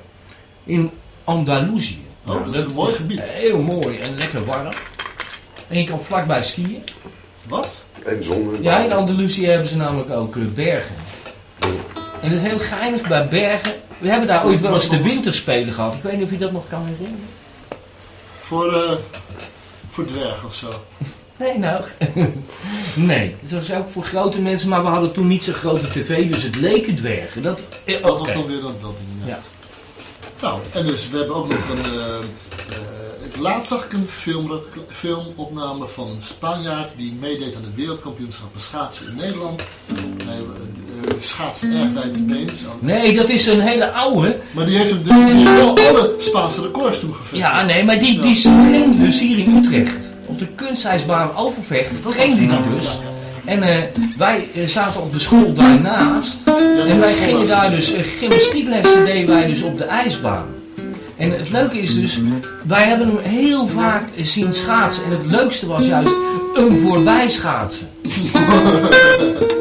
in Andalusië. Oh, Nou, dat is een mooi gebied. Heel mooi en lekker warm. En je kan vlakbij skiën. Wat? En zon en Ja, in. Andalusië hebben ze namelijk ook eh, bergen. En dat is heel geinig bij bergen. We hebben daar ooit wel eens de winterspelen gehad. Ik weet niet of je dat nog kan herinneren. Voor, eh voor dwergen of zo. *laughs* Nee, nou. *laughs* nee, het was ook voor grote mensen, maar we hadden toen niet zo'n grote tv, dus het leken dwergen. Dat, eh, Dat was dan weer dat, dat ding. Ja. Ja. Nou, en dus we hebben ook nog een... eh, eh, ik- laatst zag ik een film, filmopname van een Spanjaard die meedeed aan de wereldkampioenschappen schaatsen in Nederland. Hij schaatst erg wijdbeens. Nee, dat is een hele oude. Maar die heeft, hem dus, die heeft wel alle Spaanse records toegevestigd. Ja, nee, maar die, die trainde dus hier in Utrecht. Op de kunstijsbaan Overvecht trainde die dus. En eh, wij eh, zaten op de school daarnaast. En wij gingen daar dus uh, gymnastieklessen deden wij dus op de ijsbaan. En het leuke is dus, wij hebben hem heel vaak zien schaatsen. En het leukste was juist een voorbij schaatsen. *laughs*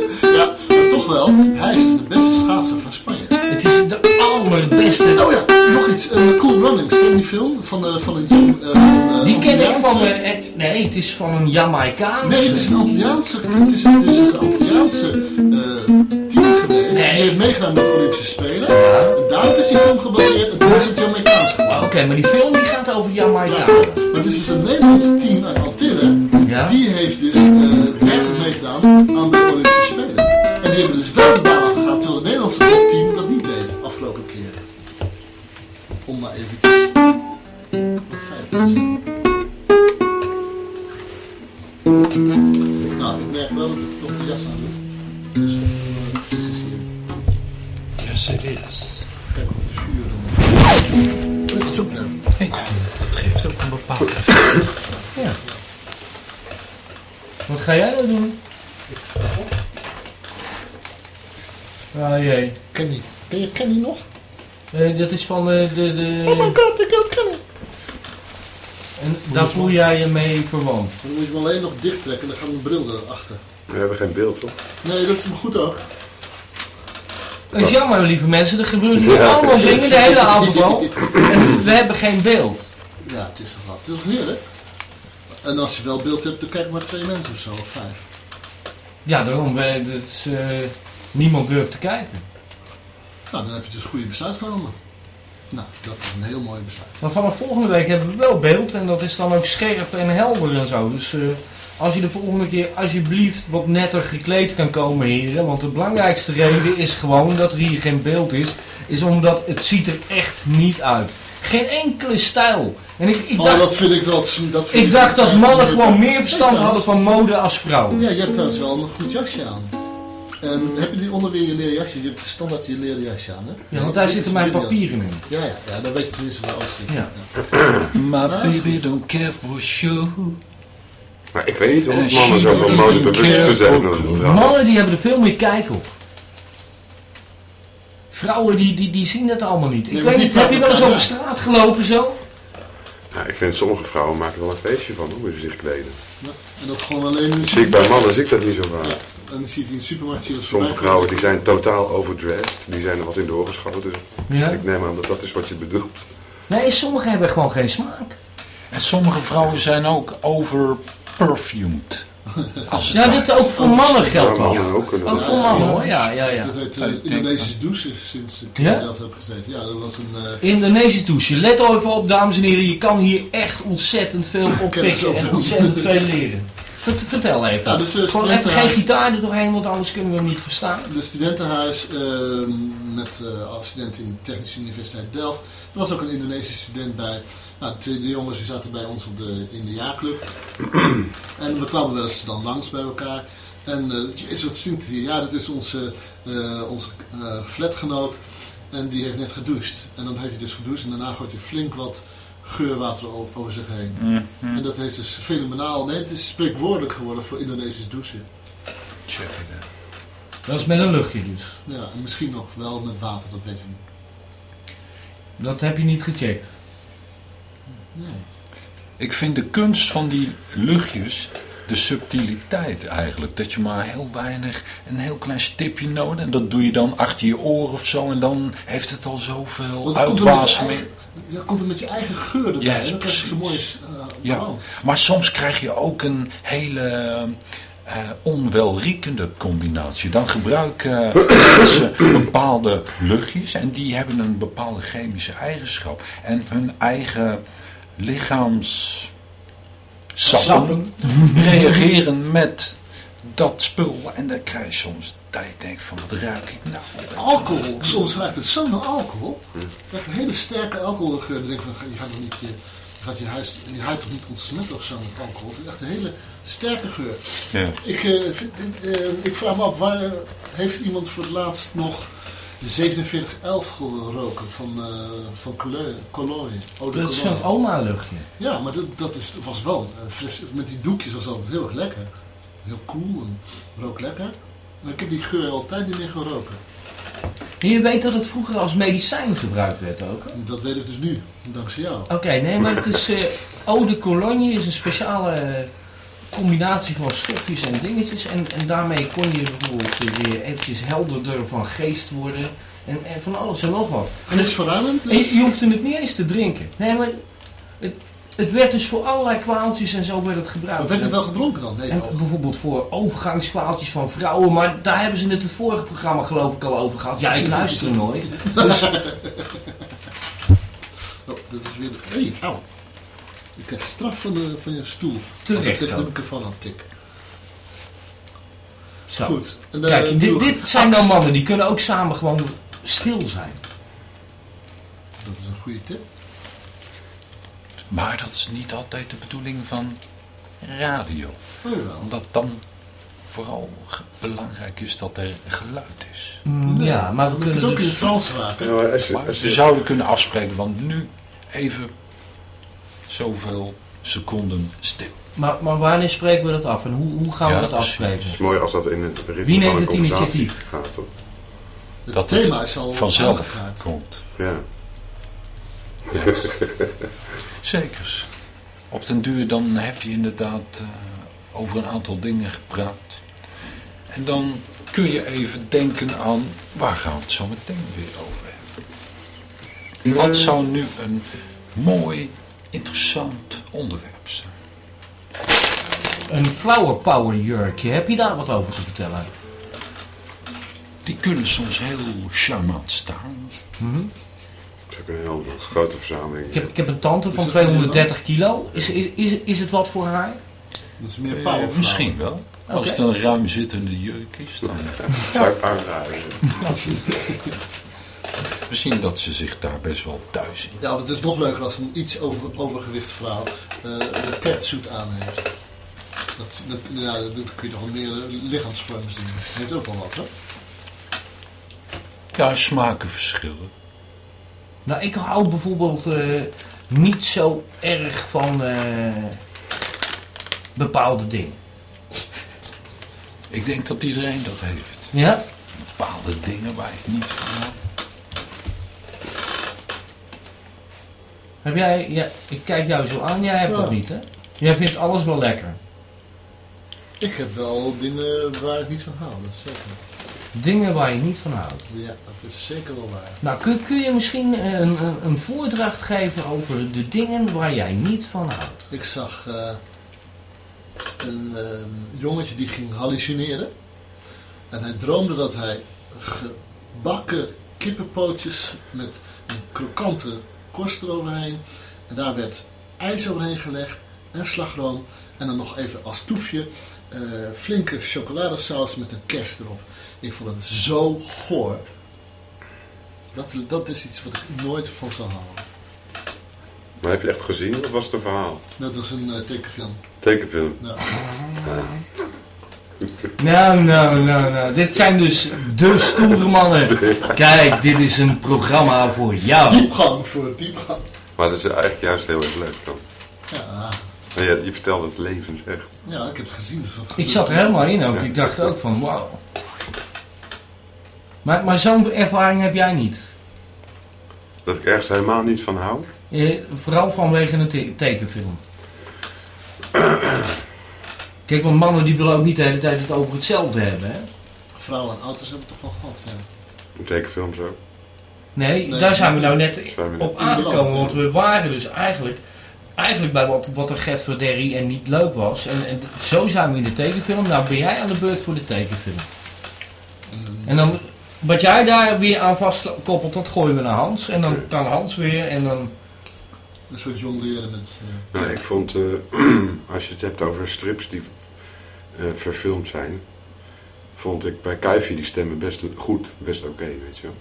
ja, hij is de beste schaatser van Spanje. Het is de allerbeste. Oh ja, nog iets. Uh, cool Runnings, ken je die film? Van, uh, van een. Uh, die ken ik van... Eh, nee, het is van een Jamaicaanse... Nee, het is een Antilliaanse, het is, het is een Antilliaanse team geweest. Nee. Die heeft meegedaan met de Olympische Spelen. Ja. En daarop is die film gebaseerd en toen is het Jamaicaans. Ah, Oké, maar die film die gaat over Ja, Jamaica. maar het is dus een Nederlands team uit Antillen. Ja. Die heeft dus uh, meegedaan aan de maar eventjes wat zien. Nou, ik merk wel dat ik toch de jas aan doe. Dus dat is hier. Yes, it is. Kijk op het vuur. Hey, dat geeft ook een bepaald effect. Ja. Wat ga jij nou doen? Ah jee. Kenny. Ken je Kenny nog? Eh, dat is van eh, de... de... Oh my god, ik ken Kenny. En daar voel jij je mee verwant. Dan moet je hem alleen nog dicht trekken en dan gaat mijn bril erachter. We hebben geen beeld, toch? Nee, dat is me goed ook. Het is jammer, lieve mensen. Er gebeuren hier *laughs* allemaal dingen de hele avond al. *laughs* En we hebben geen beeld. Ja, het is toch wat. Het is toch heerlijk? En als je wel beeld hebt, dan kijken maar twee mensen of zo, of vijf. Ja, daarom. dat eh, niemand durft te kijken. Nou, dan heb je dus een goede besluit genomen. Nou, dat is een heel mooi besluit. Maar vanaf volgende week hebben we wel beeld. En dat is dan ook scherp en helder en zo. Dus eh, als je de volgende keer alsjeblieft wat netter gekleed kan komen, heren. Want de belangrijkste reden is gewoon dat er hier geen beeld is. Is omdat het ziet er echt niet uit. Geen enkele stijl. En ik, ik Oh, dacht, dat vind ik wel... Dat vind ik dacht dat mannen gewoon meer verstand hadden van mode als vrouwen. Ja, je hebt trouwens wel een goed jasje aan. En heb je die onderweer je leren jasje? Je hebt standaard je leren jasje aan, hè? Ja, want daar zitten mijn papieren in. Ja, ja, ja, dan weet je tenminste waar alles zit. Ja. *coughs* My is baby don't care for show. Maar ik weet niet of Eh, mannen zoveel modebewust zijn als vrouwen. Mannen die hebben er veel meer kijk op. Vrouwen die, die, die zien dat allemaal niet. Ik Nee, weet niet, heb je wel eens over straat gelopen zo? Ja, ik vind sommige vrouwen maken er wel een feestje van hoe ze zich kleden. Ja, En dat gewoon alleen... Zie ik bij mannen zie ik dat niet zo Ja, vaak. En dan zie je in de supermarkt zie je dat Sommige vrouwen die zijn totaal overdressed. Die zijn er wat in doorgeschoten. Ja. Ik neem aan dat dat is wat je bedoelt. Nee, sommigen hebben gewoon geen smaak. En sommige vrouwen zijn ook overperfumed. Als Ja, dit ook voor Oh, mannen geldt dat. mannen ook voor mannen hoor, ja, ja, ja. Dat heet uh, denk Indonesisch douchen sinds ik Ja? Delft heb gezeten. Ja, dat was een... eh, Indonesisch douchen. Let even op, dames en heren. Je kan hier echt ontzettend veel oppikken en ontzettend veel leren. Vert- Vertel even. Ja, dus, eh, Gewoon even geen gitaar er doorheen, want anders kunnen we hem niet verstaan. de studentenhuis ehm, met eh studenten in de Technische Universiteit Delft. Er was ook een Indonesische student bij. Nou, de, jongens die zaten bij ons op de, in de jaarclub. *clears throat* en we kwamen wel eens dan langs bij elkaar. En eh is wat stinkt hier? Ja, dat is onze, onze flatgenoot. En die heeft net gedoucht. En dan heeft hij dus gedoucht en daarna gooit hij flink wat geurwater over zich heen. En dat heeft dus fenomenaal, nee, het is spreekwoordelijk geworden voor Indonesisch douchen. Check it out. Dat is met een luchtje dus. Ja, en misschien nog wel met water, dat weet je niet. Dat heb je niet gecheckt. Nee. Ik vind de kunst van die luchtjes de subtiliteit eigenlijk. Dat je maar heel weinig, een heel klein stipje nodig. En dat doe je dan achter je oor of zo. En dan heeft het al zoveel uitwaseming. Ja, komt er met je eigen geur erbij. Ja, en dan krijg je zo'n mooie precies. uh, Ja, maar soms krijg je ook een hele eh, onwelriekende combinatie. Dan gebruiken *coughs* mensen bepaalde luchtjes en die hebben een bepaalde chemische eigenschap. En hun eigen lichaams sappen reageren met dat spul. En dan krijg je soms dat je denkt van wat ruik ik nou? Alcohol, soms ruikt het zo naar alcohol. Echt een hele sterke alcoholgeur. Dan denk ik van, je gaat toch niet je, gaat je, huis, je huid toch niet ontsmetten of zo met alcohol. Het is echt een hele sterke geur. Ja. Ik, eh, vind- eh, ik vraag me af, waar, eh, heeft iemand voor het laatst nog de 4711 geroken van, eh van Cologne? De Dat is zo'n oma-luchtje. Ja, maar dat, dat is, was wel een fles, met die doekjes was altijd heel erg lekker. Heel cool en rook lekker. Maar ik heb die geur altijd niet meer geroken. En je weet dat het vroeger als medicijn gebruikt werd ook. hè? Dat weet ik dus nu, dankzij jou. Oké, nee, maar het is... eh eau de cologne is een speciale eh, combinatie van stofjes en dingetjes. En, en daarmee kon je bijvoorbeeld weer eventjes helderder van geest worden. En, en van alles en nog wat. En, het- Geestverruimend? en je, je hoefde het niet eens te drinken. Nee, maar het, het werd dus voor allerlei kwaaltjes en zo werd het gebruikt. Maar werd het wel gedronken dan? Nee, En bijvoorbeeld voor overgangskwaaltjes van vrouwen, maar daar hebben ze het het vorige programma geloof ik al over gehad. Ja, ik luister nooit. Dus, *laughs* Oh, dat is weer... Hé, hey, auw. Je krijgt straf van, de, van je stoel. Terecht Als ik tegen de microfoon aan tik. zo. Goed. En, eh, Kijk, dit, dit zijn nou mannen, die kunnen ook samen gewoon stil zijn. Dat is een goede tip. Maar dat is niet altijd de bedoeling van radio. Jawel. Omdat dan vooral belangrijk is dat er geluid is. Ja, maar we kunnen ook in de dus... trance raken. Ja, maar als je- we zouden kunnen afspreken van nu even zoveel seconden stil. Maar, maar wanneer spreken we dat af en hoe, hoe gaan Ja, we dat precies. afspreken? Het is mooi als dat in het ritme Wie neemt van een het conversatie initiatief? gaat? Het Dat thema het is al vanzelf komt. Ja. Zekers. Op den duur dan heb je inderdaad eh, over een aantal dingen gepraat. En dan kun je even denken aan waar gaan we het zo meteen weer over hebben. Wat zou nu een mooi, interessant onderwerp zijn? Een flower power jurkje, heb je daar wat over te vertellen? Die kunnen soms heel charmant staan. Dat is ook een heel grote verzameling. Ik heb, ik heb een tante van Is het voor 230 kilo. Is, is, is, is het wat voor haar? Dat is meer Eh, power. misschien wel. Als het een ruim zittende jurk is, dan *laughs* Dat zou ik aanraden. misschien dat ze zich daar best wel thuis in. Ja, want het is nog leuker als een iets over, overgewicht vrouw eh een catsuit aan heeft. Dat, dat, ja, dat kun je toch wel meer eh, lichaamsvormen zien. Heeft ook wel wat, hè? Ja, smaken verschillen. Nou, ik hou bijvoorbeeld eh, niet zo erg van eh, bepaalde dingen. Ik denk dat iedereen dat heeft. Ja? Bepaalde dingen waar ik niet van hou. Heb jij, ja, ik kijk jou zo aan, jij hebt Ja. dat niet, hè? Jij vindt alles wel lekker. Ik heb wel dingen waar ik niet van hou, dat is zeker. Dingen waar je niet van houdt. Ja, dat is zeker wel waar. Nou, kun, kun je misschien een, een, een voordracht geven over de dingen waar jij niet van houdt? Ik zag eh, een ehm, jongetje die ging hallucineren. En hij droomde dat hij gebakken kippenpootjes met een krokante korst eroverheen. En daar werd ijs overheen gelegd en slagroom. En dan nog even als toefje eh, flinke chocoladesaus met een kerst erop. Ik vond het zo goor. Dat, dat is iets wat ik nooit vol zou houden. Maar heb je echt gezien? Wat was het een verhaal? Dat was een eh, tekenfilm. Tekenfilm. Ja. Nou, nou, nou, nou. Dit zijn dus de stoere mannen. *laughs* Kijk, dit is een programma voor jou. Diepgang voor diepgang. Maar dat is eigenlijk juist heel erg leuk dan. Ja, Maar je, je vertelt het levensecht. ja, ik heb het gezien. Dat. Ik zat er helemaal in ook. Ik dacht ook van, wauw. Maar, maar zo'n ervaring heb jij niet. Dat ik ergens helemaal niet van hou. Eh, vooral vanwege een te- tekenfilm. *clears throat* Kijk, want mannen die willen ook niet de hele tijd het over hetzelfde hebben, hè? Vrouwen en auto's hebben het toch wel gehad, ja. Een tekenfilm zo. Nee, Nee. daar zijn we nou net we op aangekomen. Want we waren dus eigenlijk, eigenlijk bij wat, wat er Gert Verderry en niet leuk was. En, en zo zijn we in de tekenfilm. Nou ben jij aan de beurt voor de tekenfilm. En dan, wat jij daar weer aan vastkoppelt, dat gooien we naar Hans. En dan kan Hans weer en dan... Een soort jong leren met... eh, Nou, ik vond, eh, *clears throat* als je het hebt over strips die eh, verfilmd zijn, vond ik bij Kuifje die stemmen best goed, best oké, weet je wel.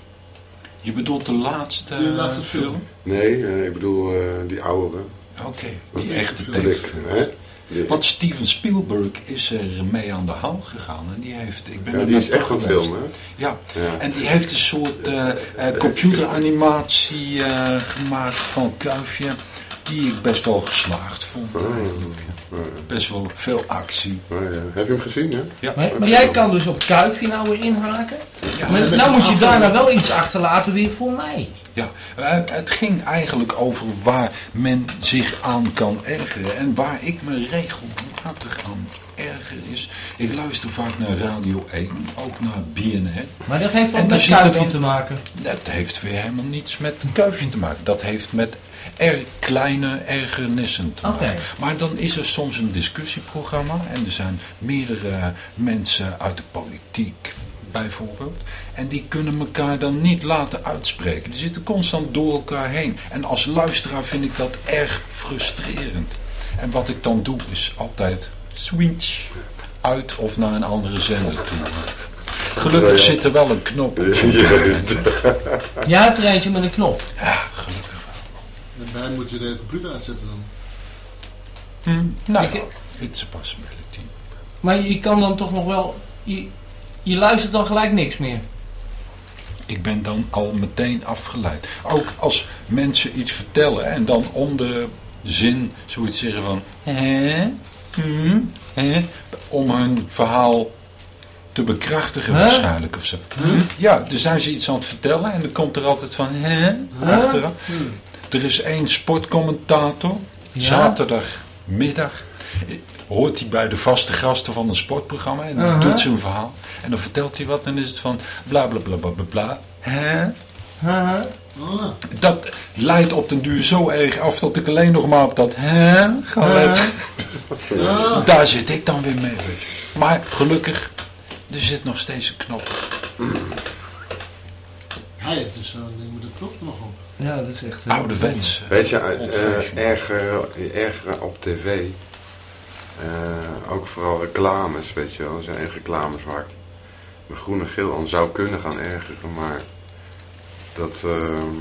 Je bedoelt de laatste, laatste film? film? Nee, eh, ik bedoel eh, die oudere. Oké, Wat die echte film. Die- Want Steven Spielberg is er mee aan de haal gegaan. En die heeft, ik ben ja, die is echt geweest. filmen, hè? Ja, Ja. en die heeft een soort eh, eh, computeranimatie eh, gemaakt van Kuifje. Die ik best wel geslaagd vond. Oh, eigenlijk. Best wel veel actie. oh, ja. Heb je hem gezien, hè? Ja. Maar, maar jij kan dus op Kuifje nou weer inhaken. Ja, Maar nou moet je daarna wel iets achterlaten weer voor mij. Ja, het ging eigenlijk over waar men zich aan kan ergeren. En waar ik me regelmatig aan erger is... Ik luister vaak naar Radio 1, ook naar BNR. Maar dat heeft daar met Kuifje te maken. Dat heeft weer helemaal niets met een kuifje te maken. Dat heeft met er kleine ergernissen te maken. Maar dan is er soms een discussieprogramma. En er zijn meerdere mensen uit de politiek bijvoorbeeld. En die kunnen elkaar dan niet laten uitspreken. Die zitten constant door elkaar heen. En als luisteraar vind ik dat erg frustrerend. En wat ik dan doe is altijd switch uit of naar een andere zender toe. Gelukkig zit er wel een knop op. *laughs* Jij hebt er eentje met een knop. Ja, gelukkig. En moet je de hele computer uitzetten dan. Nou, Ik- it's a possibility. Maar je kan dan toch nog wel... Je, je luistert dan gelijk niks meer. Ik ben dan al meteen afgeleid. Ook als mensen iets vertellen en dan om de zin zoiets zeggen van... Hè? Hm? Hè? Om hun verhaal te bekrachtigen waarschijnlijk of zo. Ja, dan zijn ze iets aan het vertellen en dan komt er altijd van... Hè? Achteraf. Er is één sportcommentator, Ja? zaterdagmiddag, hoort hij bij de vaste gasten van een sportprogramma en dan doet zijn verhaal. En dan vertelt hij wat en dan is het van bla bla bla bla bla bla. Hè? Haha. Oh, Dat leidt op den duur zo erg af dat ik alleen nog maar op dat hè ga ja. Daar zit ik dan weer mee. Maar gelukkig, er zit nog steeds een knop. Hij heeft dus zo'n ding met de knop nog op. Ja, dat is echt... eh, Ouderwets. Weet je, eh, Old-fashioned. erger, erger op tv, eh, ook vooral reclames, weet je wel. Er zijn echt reclames waar ik me groen en geel aan zou kunnen gaan ergeren, maar dat, ehm,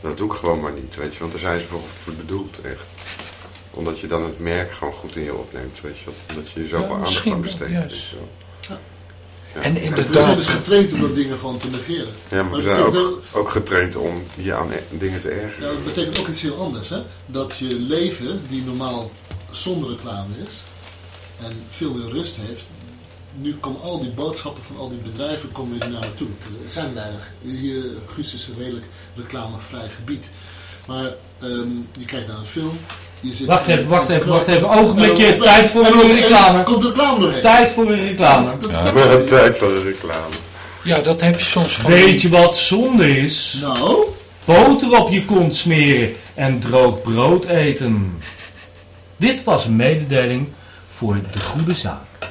dat doe ik gewoon maar niet, weet je. Want daar zijn ze voor, voor bedoeld, echt. Omdat je dan het merk gewoon goed in je opneemt, weet je wel. Omdat je er zoveel Ja, aandacht aan besteedt, juist. En We zijn dus getraind om dat dingen gewoon te negeren. Ja, maar we zijn ook, ook getraind om je aan e- dingen te ergeren. Ja, dat betekent ook iets heel anders. Hè? Dat je leven, die normaal zonder reclame is en veel meer rust heeft, nu komen al die boodschappen van al die bedrijven komen weer naar je toe. Er zijn weinig. Hier, Guus is een redelijk reclamevrij gebied. Maar ehm, je kijkt naar een film. Wacht even, wacht even, wacht even. En Ogenblikje, tijd voor en een reclame. Komt de reclame doorheen. Tijd voor een reclame. Ja. Een tijd van de reclame. ja, dat heb je soms van. Weet je wat zonde is? Nou, Boter op je kont smeren en droog brood eten. Dit was een mededeling voor de goede zaak.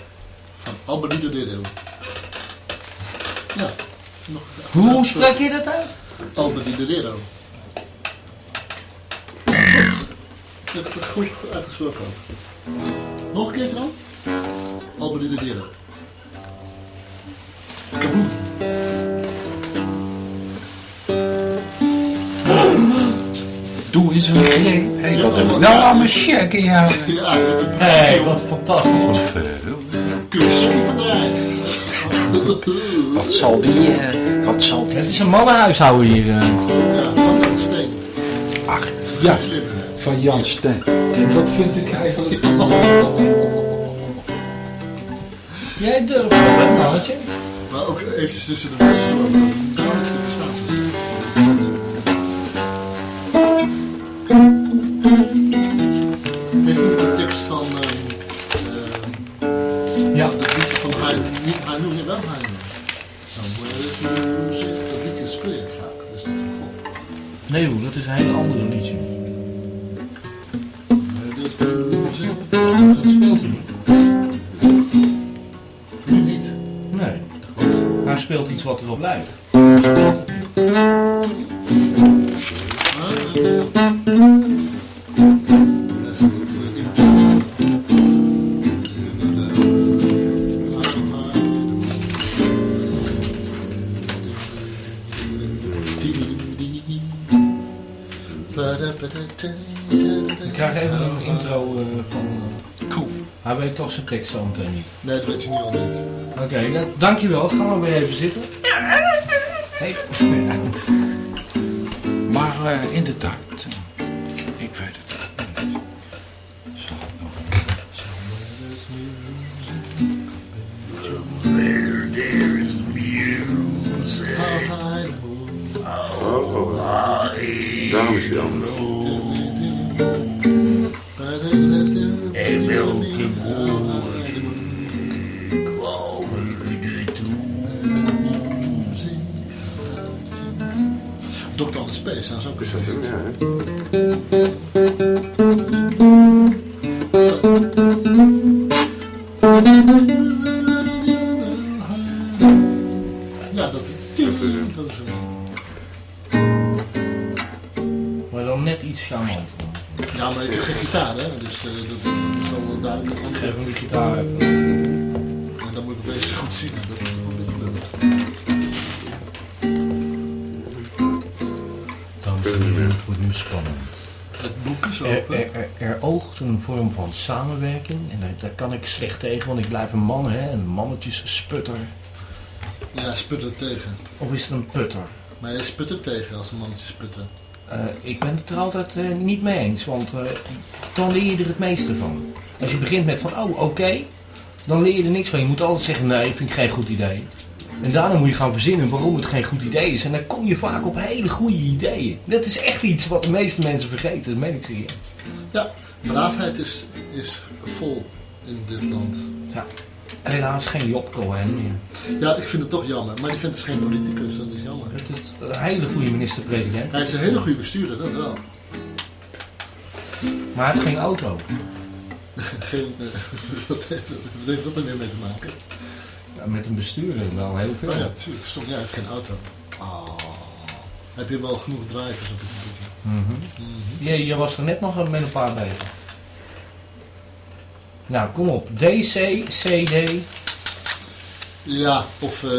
van Albert de. Ja. Nog, Hoe spreek je dat uit? Albert de. Dat is goed uitgesproken. Nog een keertje dan? Albert de Dero. Kaboom. Doe eens een greep. Ja, wat heb ik maar- nou aan mijn checken? Ja. Je een hey, wat fantastisch. kun je checken van draaien. Wat zal die, eh, wat zal die... Het is een mannenhuishouden hier. eh. Ja, van Jan Steen. Ach, ja? Van Jan Steen. En dat vind ik eigenlijk... *laughs* Jij durft wel, hè, mannetje? Maar ook eventjes tussen de woordjes door. maar Nauwelijks te verstaan. Heeft iemand de tekst van ehm ehm, Ja. dat liedje van Hein, niet Hein, nee, wel is the music. Dat liedje speel je vaak, dus dat van God. Nee hoor, dat is een hele andere Dat speelt hij niet. Niet. Nee. Hij speelt iets wat erop lijkt. Tekst zo meteen niet. Nee, dat weet je niet altijd. Oké, nou, dankjewel. Ga maar weer even zitten. Ik slecht tegen, want ik blijf een man, hè. Een mannetjes sputter. Ja, sputter tegen. Of is het een putter? Maar je sputtert tegen als een mannetje sputten. Eh, ik ben het er altijd eh, niet mee eens, want eh, dan leer je er het meeste van. Als je begint met van, oh, oké, dan leer je er niks van. Je moet altijd zeggen, nee, vind ik geen goed idee. En daarna moet je gaan verzinnen waarom het geen goed idee is. En dan kom je vaak op hele goede ideeën. Dat is echt iets wat de meeste mensen vergeten, dat meen ik serieus. Ja, braafheid is, is vol in dit land. Ja. Helaas geen Job Cohen meer. Ja, ik vind het toch jammer. Maar die vindt dus geen politicus, dat is jammer. Het is een hele goede minister-president, Hij is een hele goede bestuurder, dat wel. maar hij heeft geen auto. *laughs* Geen, eh, *laughs* wat heeft wat heeft dat er meer mee te maken? Ja, met een bestuurder wel heel veel. Oh ja, tuurlijk. Stop, ja, hij heeft geen auto. Oh. Heb je wel genoeg drivers op je computer? Mhm. Je, je was er net nog met een paar bezig. Nou, kom op. DC, CD. Ja, of eh,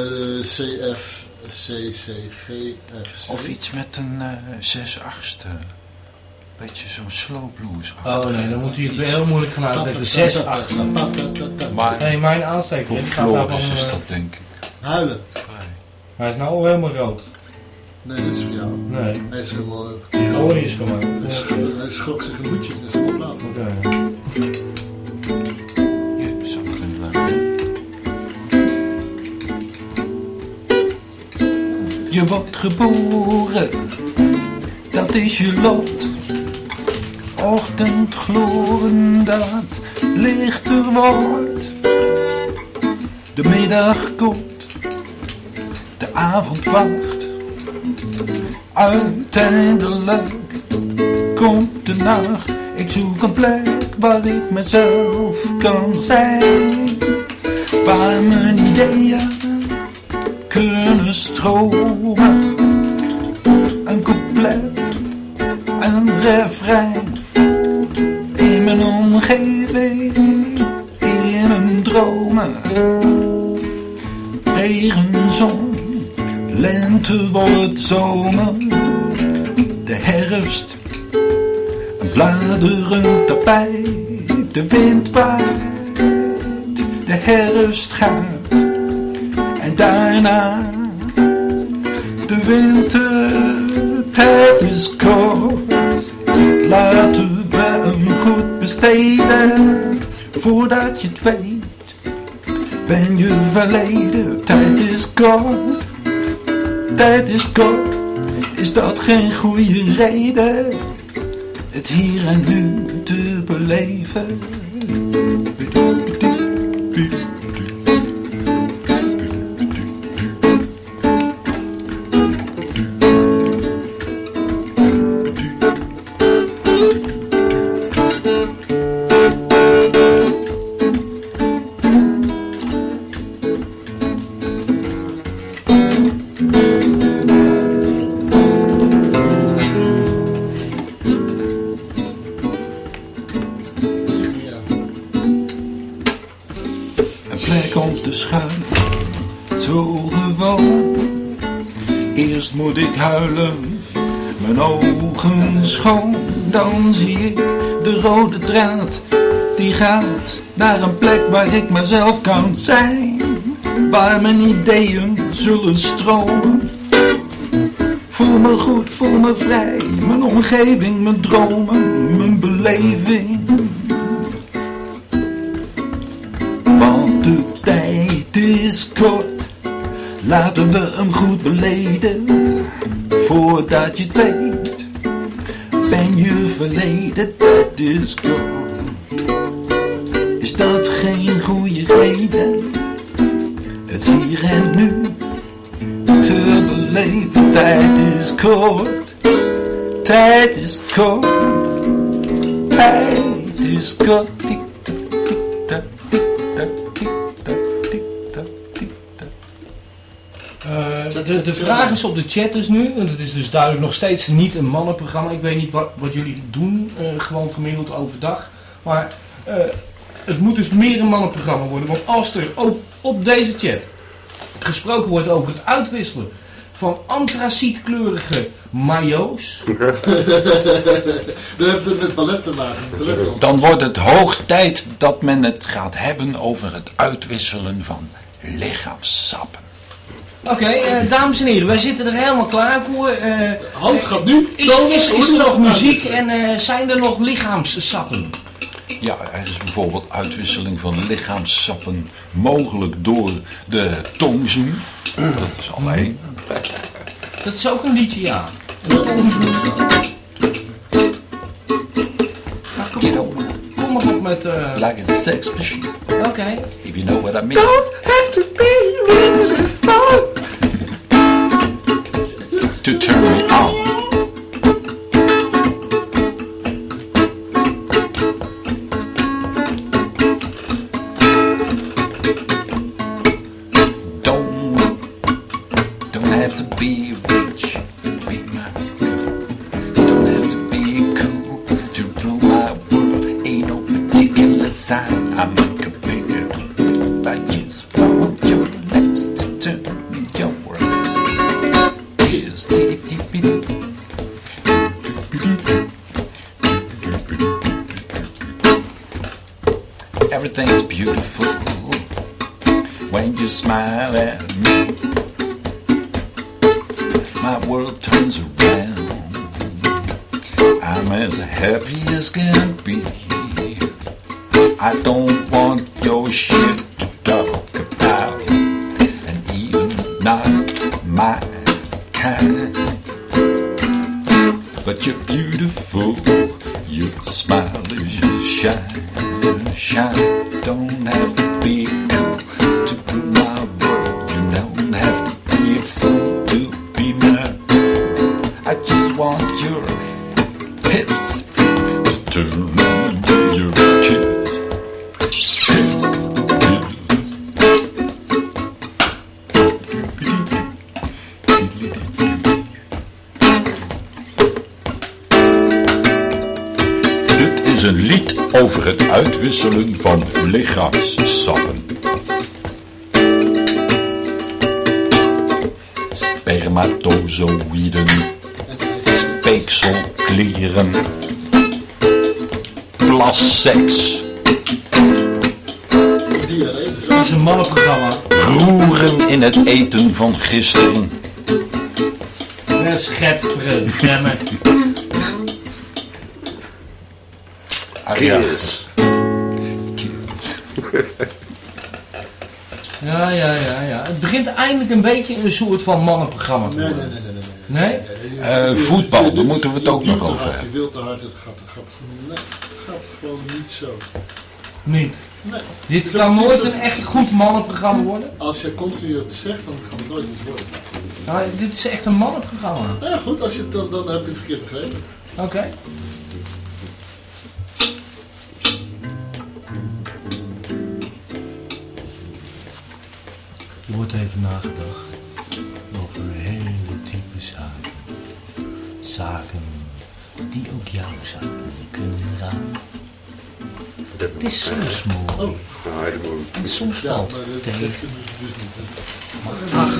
CF, CCG, FC. Of iets met een eh zes achtste. Beetje zo'n slow blues. Oh nee, dan moet hij het weer heel moeilijk gaan uitleggen. 6, 8. Maar Nee, mijn aansteker voor. Floris is eh, dat denk ik Huilen. vrij. Hij is nou al helemaal rood. Nee, dat is voor jou. Nee, Hij is helemaal... olie is gewoon. Hij, sch hij schrok zich een hoedje, dat is helemaal klaar voor. Ja. Ja, Je wordt geboren, dat is je lot. Ochtendgloren dat lichter wordt. De middag komt, de avond wacht. Uiteindelijk komt de nacht. Ik zoek een plek waar ik mezelf kan zijn. Waar mijn ideeën kunnen stromen. Een couplet, een refrein. In mijn omgeving, in mijn dromen. Regen, zon, lente wordt zomer. De herfst, een bladeren tapijt. De wind waait, de herfst gaat. Daarna de wintertijd is kort. Laten we hem goed besteden. Voordat je het weet, ben je verleden. Tijd is kort, tijd is kort. Is dat geen goede reden? Het hier en nu te beleven. Mijn ogen schoon. Dan zie ik de rode draad, die gaat naar een plek waar ik mezelf kan zijn. Waar mijn ideeën zullen stromen. Voel me goed, voel me vrij, mijn omgeving, mijn dromen, mijn beleving. Want de tijd is kort, laten we hem goed beleden. Voordat je het weet, ben je verleden, dat is kort. Is dat geen goede reden? Het hier en nu te beleven, tijd is kort. Tijd is kort, tijd is kort. Vraag is op de chat dus nu, want het is dus duidelijk nog steeds niet een mannenprogramma. Ik weet niet wat, wat jullie doen, eh, gewoon gemiddeld overdag. Maar eh, het moet dus meer een mannenprogramma worden. Want als er op, op deze chat gesproken wordt over het uitwisselen van antracietkleurige majo's. *laughs* Dan heeft het met ballet te maken. Dan wordt het hoog tijd dat men het gaat hebben over het uitwisselen van lichaamssappen. Oké, eh, dames en heren, wij zitten er helemaal klaar voor. Eh, Hans gaat nu is, is, er nog muziek en eh, zijn er nog lichaamssappen? Ja, er is bijvoorbeeld uitwisseling van lichaamssappen mogelijk door de tongzoen. Dat is al één. Dat is ook een liedje, ja. Dat is goed. Nou, kom, op, kom maar op met... eh, Like a sex machine, Oké. if you know what I mean. To turn me on. Smile at me. My world turns around. I'm as happy as can be. I don't van gisteren. Vremmer. Ah, ja. Ja, ja, ja. Het begint eindelijk een beetje een soort van mannenprogramma te Nee, worden. nee, nee, nee. nee, nee. Nee? Eh, voetbal, daar moeten we het ook nog over hebben. Je wilt te hard, het gaat, het gaat, nee, het gaat gewoon niet zo. Niet. Nee. Dit kan dat- nooit dat- een echt goed mannenprogramma worden. Als je continu het zegt, dan gaat het nooit iets worden. Nou, dit is echt een mannenprogramma. Nou ja, goed, als je, het- dan, dan heb je het verkeerd begrepen. Oké. Er wordt even nagedacht over hele diepe zaken. Zaken die ook jou zouden kunnen raken. Het is soms mooi Oh, en soms ja, valt tegen. ze dus, dus niet. Ach,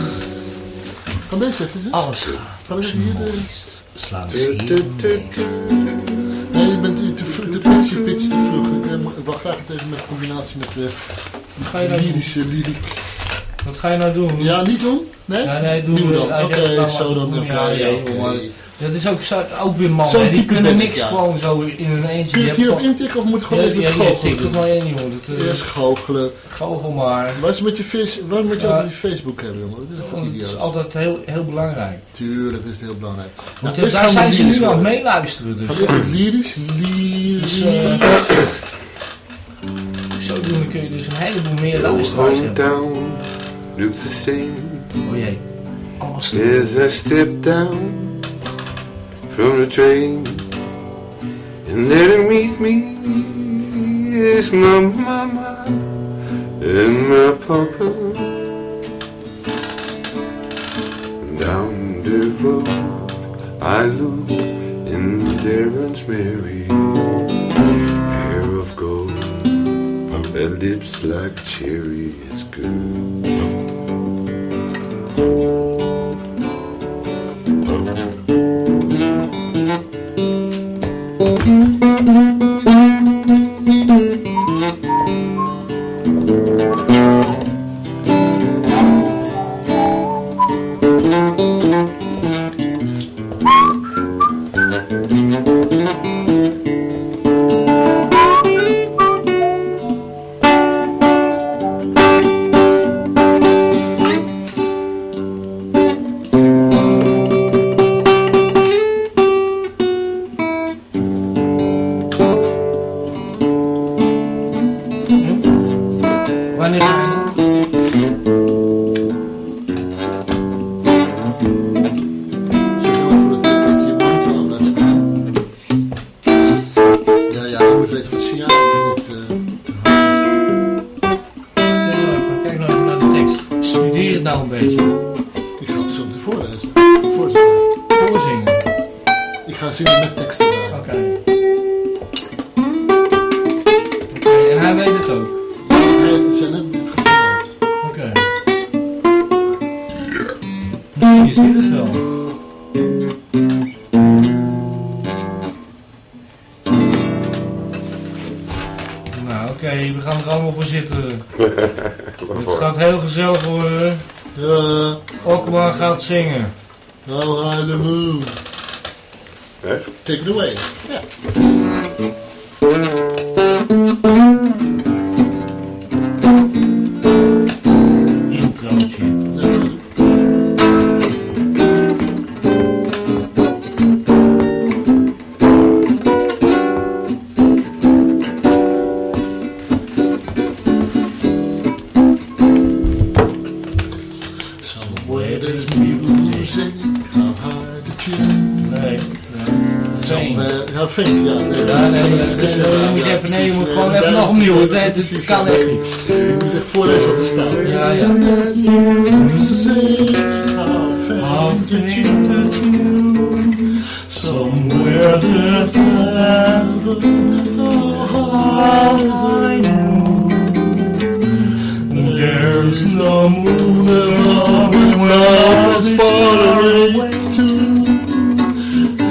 Kan deze even eens? alles gaat even hier de... mooist. Slaan ze hier neer. Nee, je bent te vroeg, de pitsie pitch te vroeg. Ik eh, wil graag het even met combinatie met de Wat ga je nou doen? lyrische lyriek. Wat ga je nou doen? Ja, niet doen? Nee? Ja, nee, doe Nieuw we- dan. als Oké, het zo dan. Oké, ja, ja, oké. Dat is ook, zo, ook weer mannen, die kunnen niks ja. gewoon zo in hun eentje. Kun je het hier op hebt intikken of moet het gewoon Ja, eens met ja, je tikt het goochelen? maar in, jongen. Dat, eh, Eerst goochelen. Goochel maar. Waar is het met je waarom moet je Ja. altijd die Facebook hebben, jongen? Dat is een Want het is idioot. altijd heel, heel belangrijk. Tuurlijk is het heel belangrijk. Nou, Want eerst daar gaan we zijn ze nu aan het meeluisteren. Dus, Gaan we met lyrisch? dus Lyrisch. eh, zodoende kun je dus een heleboel meer luisteraars hebben. hometown looks the same Oh jee. Alles as I step down from the train. And there to meet me is my mama and my papa. Down the road I look and there runs Mary. Hair of gold and lips like cherries good. Somewhere, ja, faint, ja. Nee, Ja, nee, dat nee, nee, best nee, je moet ja, even, nee, je moet nee, gewoon even nog opnieuw, het, het Precies, kan ja, echt niet. Je moet echt voorlezen wat er staat. Ja, ja. Somewhere there's heaven, moon. There's no moon above love is far away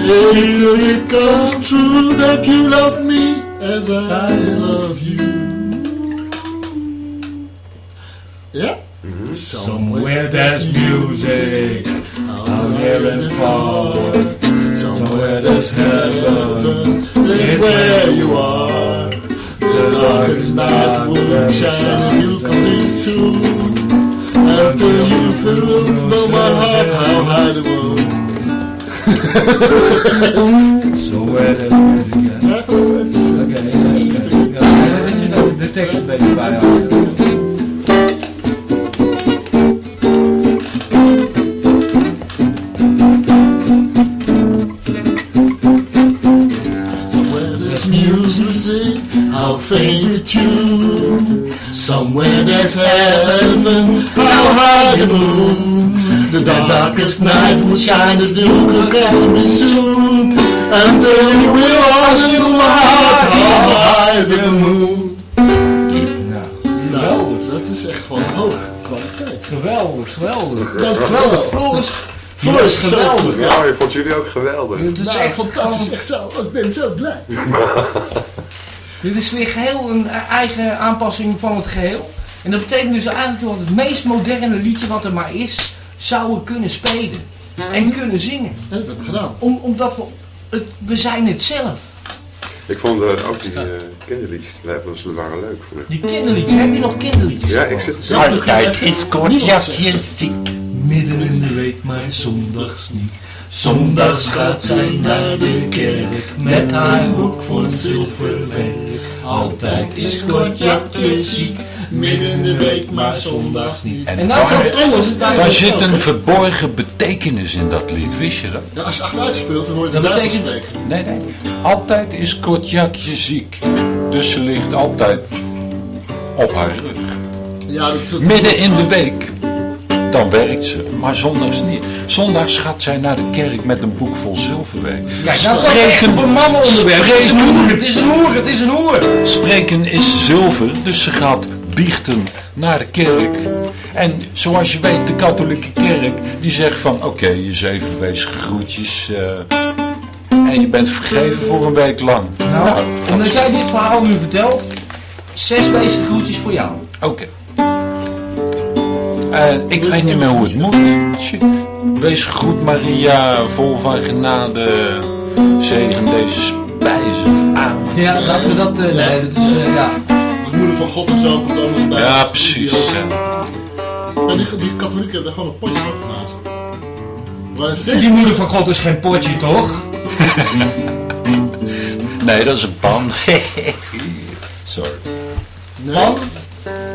Later it comes true that you love me as I love you. Ja? Somewhere there's music, out near and far. Somewhere there's heaven, is where you are. The darkest night will shine if you come in soon. After you fill from my heart, how high the moon. Somewhere there's music, ja. Ja, gewoon, het is- Oké, ja, oké. Ja, dat je de, de tekst een beetje bij had. Somewhere there's music, how faint the tune. Somewhere there's heaven, how high the moon. The darkest night will shine if you get to me soon. Until you will answer my heart, how high the moon. Nou, Nou, geweldig. dat is echt gewoon hoog kwaliteit. Geweldig, geweldig. Dank u Geweldig, wel. Floris. Floris, geweldig. Ja, ik vond jullie ook geweldig. Dit is Nou, echt fantastisch, echt zo. Ik ben zo blij. *laughs* Dit is weer geheel een eigen aanpassing van het geheel. En dat betekent dus eigenlijk dat het meest moderne liedje wat er maar is, zouden kunnen spelen. En kunnen zingen. En dat heb ik gedaan. Om, omdat we, het, we zijn het zelf. Ik vond eh, ook die eh, kinderliedjes, die waren- leuk. Vond ik. Die kinderliedjes, heb je nog kinderliedjes? Ja, ik zit Zelf Altijd is kortjakje ziek. Midden in de week, maar zondags niet. Zondags gaat zij naar de kerk met haar boek van zilverwerk. Altijd is kortjakje ziek, midden in de week, maar zondags niet. En nou zo Engels. Daar zit een verborgen betekenis in dat lied, wist je dat? Ja, als je achteruit speelt, dan hoor je de Dat duivel spreken. Nee, nee. Altijd is Kotjakje ziek. Dus ze ligt altijd op haar rug. Ja, dat is het- Midden in de week. Dan werkt ze, maar zondags niet. Zondags gaat zij naar de kerk met een boek vol zilverwerk. Kijk, nou echt een mannenonderwerp. Het is een hoer, het is een hoer, het is een hoer. Spreken is zilver, dus ze gaat biechten naar de kerk. En zoals je weet, de katholieke kerk, die zegt van... Oké, je zeven wezen groetjes eh, en je bent vergeven voor een week lang. Nou, omdat jij dit verhaal nu vertelt, zes wezen groetjes voor jou. Oké. Eh, ik weet niet meer hoe het moet. Shit. Wees goed Maria, vol van genade. Zegen deze spijzen. Amen. Ja, laten we dat, eh, nee, dat is, ja. De moeder van God en zo komt ook nog bij. Ja, Die- precies. Ja. die, die katholieken hebben daar gewoon een potje van gemaakt. Maar een Die moeder van God is geen potje, toch? Nee, dat is een pan. *laughs* Sorry. Nee, Pan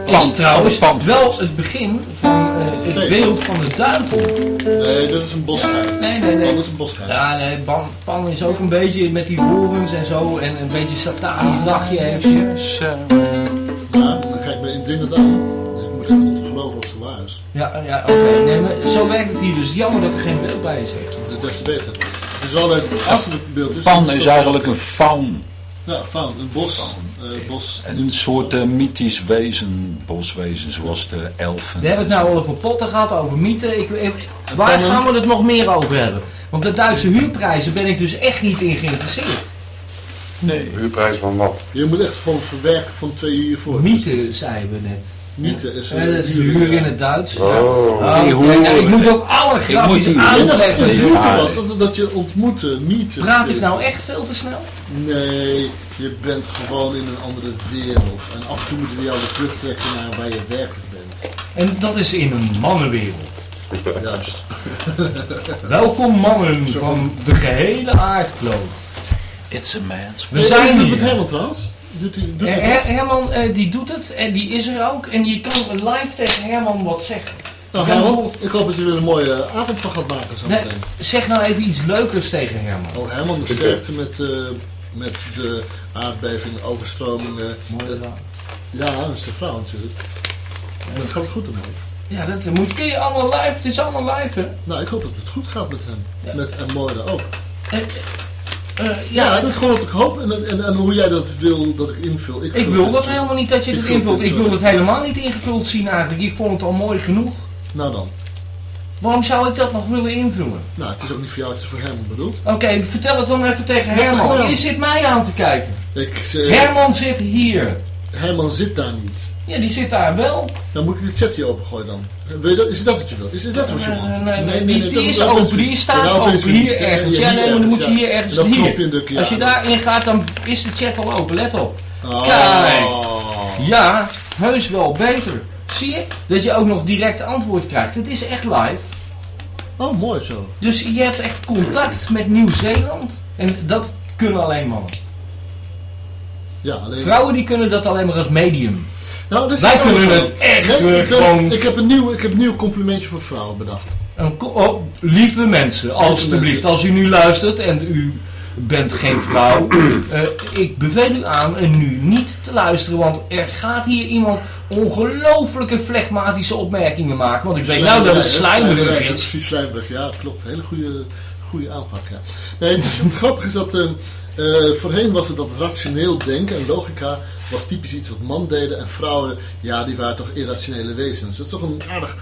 is Pan, trouwens pan. wel het begin van eh, het Feest. beeld van de duivel. nee, dat is een bosscheit. Nee, nee, nee. Dat is een bosscheit. Ja, nee, pan, pan is ook een beetje met die horens en zo en een beetje satanisch lachje heeft ze. Ga ik aan. Dus moet echt geloven of het waar is. Ja, ja oké. Nee, maar zo werkt het hier dus. Jammer dat er geen beeld bij is. echt. Dat is des te beter. Het is wel leuk, als het een beeld is... Pan het is eigenlijk een faun. Ja, faun, een bos. eh, bos Een soort eh, mythisch wezen, boswezen, zoals de elfen. We hebben het nou al over potten gehad, over mythen. Ik, ik- waar pannen. gaan we het nog meer over hebben? Want de Duitse huurprijzen ben ik dus echt niet in geïnteresseerd. Nee. Huurprijs van wat? Je moet echt gewoon verwerken van twee uur voor. Mythe, zeiden we net. Mythe is Eh, dat is huur in het Duits. Oh. Oh, Die. Nou, ik moet ook alle grapjes Ja. mythe was, dat, dat je ontmoette, mythe. Praat ik nou echt veel te snel? Nee, je bent gewoon in een andere wereld. En af en toe moeten we jou weer terugtrekken naar waar je werkelijk bent. En dat is in een mannenwereld. Juist. Welkom mannen van de gehele aardkloot. It's a man's We Hey, zijn even hier. met Herman trouwens. Doet hij, doet hij Her- dat? Herman eh, die doet het en die is er ook. En je kan live tegen Herman wat zeggen. Nou Herman, ik hoop dat je weer een mooie avond van gaat maken zo Nee, meteen. zeg nou even iets leukers tegen Herman. Oh Herman, de sterkte met, eh, met de aardbevingen, overstromingen. Mooi Ja, dat is de vrouw natuurlijk. En dat gaat het goed ermee. Ja, dat moet kun je allemaal live. Het is allemaal live, hè? Nou, ik hoop dat het goed gaat met hem. Ja. Met en Moira ook. Eh, Ja, ja, dat is gewoon wat ik hoop. En, en, en hoe jij dat wil dat ik invul. Ik, ik wil dat helemaal niet dat je het vul invult. Ik wil het helemaal niet ingevuld zien eigenlijk. Ik vond het al mooi genoeg. Nou dan. Waarom zou ik dat nog willen invullen? Nou, het is ook niet voor jou, het is voor hem bedoeld. Oké, vertel het dan even tegen Herman. gedaan. Je zit mij aan te kijken. Ik, eh, Herman zit hier. Herman zit daar niet. Ja, die zit daar wel. Dan moet ik dit chatje opengooien dan. Eh, Wil je dat, is het dat wat je wilt? Is het dat wat je Nee, wilt? nee, nee, die- die is open, die staat open hier ergens. hier Ja, nee, dan moet je hier ergens hier. Als je daarin gaat, dan is de chat al open. Let op. Oh. Kijk. Ja, heus wel beter. Zie je? Dat je ook nog direct antwoord krijgt. Het is echt live. Oh, mooi zo. Dus je hebt echt contact met Nieuw-Zeeland. En dat kunnen alleen mannen. Ja, alleen... Vrouwen die kunnen dat alleen maar als medium. Nou, dat is Wij kunnen het echt, Nee, ik, ben- gewoon- ik, heb een nieuw, ik heb een nieuw complimentje voor vrouwen bedacht. En ko- oh, lieve mensen, alstublieft, als u nu luistert en u bent geen vrouw, *clears throat* eh, ik beveel u aan en nu niet te luisteren, want er gaat hier iemand ongelooflijke flegmatische opmerkingen maken. Want ik weet nou dat het slijmerig ja, is. Precies, slijmerig. Ja, klopt. Hele goede, goede aanpak, ja. Nee, het, is, het grappige is dat... eh, eh, voorheen was het dat rationeel denken en logica was typisch iets wat man deden. En vrouwen, ja, die waren toch irrationele wezens. Dat is toch een aardig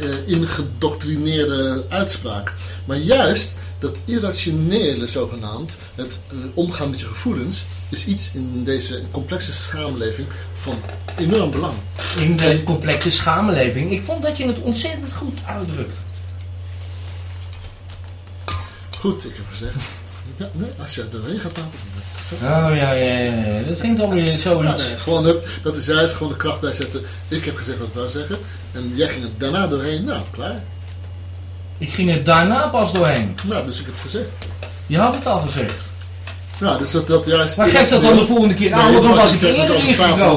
eh, ingedoctrineerde uitspraak. Maar juist dat irrationele zogenaamd, het eh, omgaan met je gevoelens, is iets in deze complexe samenleving van enorm belang. In deze complexe samenleving. Ik vond dat je het ontzettend goed uitdrukt. Goed, ik heb gezegd. Ja, nee, als je er doorheen gaat praten. Oh ja, ja, ja, ja. dat vind ik dan weer Ja, zoiets. nee, gewoon, dat is juist gewoon de kracht bijzetten. Ik heb gezegd wat ik wou zeggen. En jij ging er daarna doorheen. Nou, klaar. Ik ging er daarna pas doorheen. Nou, dus ik heb gezegd. Je had het al gezegd. Nou, dus dat, dat juist... Maar geef dat dan de volgende keer aan, want dan was ik er eerder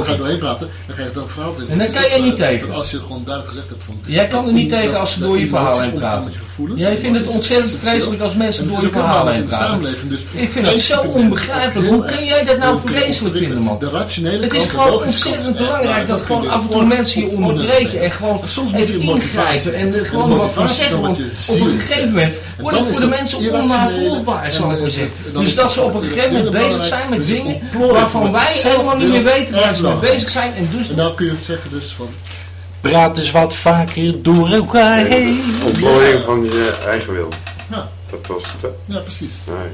ga doorheen praten. Dan ga je het dan verhaal tegen. En dan Dus kan je niet eh, tegen. Als je gewoon duidelijk gezegd hebt van... Jij kan er niet tegen als ze door je verhaal heen praten. Jij vindt het ontzettend vreselijk als mensen En door het je ook verhaal heen praten. Dus Ik vind dat zo onbegrijpelijk. Hoe kun jij dat nou vreselijk vinden, man? De rationele Het is gewoon ontzettend belangrijk dat gewoon af en toe mensen je onderbreken en gewoon even ingrijpen en gewoon wat van zeggen. op een gegeven moment En wordt het voor de het mensen onnavolgbaar, zal ik het- maar het- zeggen. Dus dat het ze op een moment irrationele bezig zijn met dingen waarvan van wij helemaal niet meer weten waar ze mee bezig zijn. En dus En dan kun je het zeggen dus van... Praat eens wat vaker door elkaar heen. Ontplooiing van je eigen wil. Ja, Dat was het, hè? ja precies. Nee.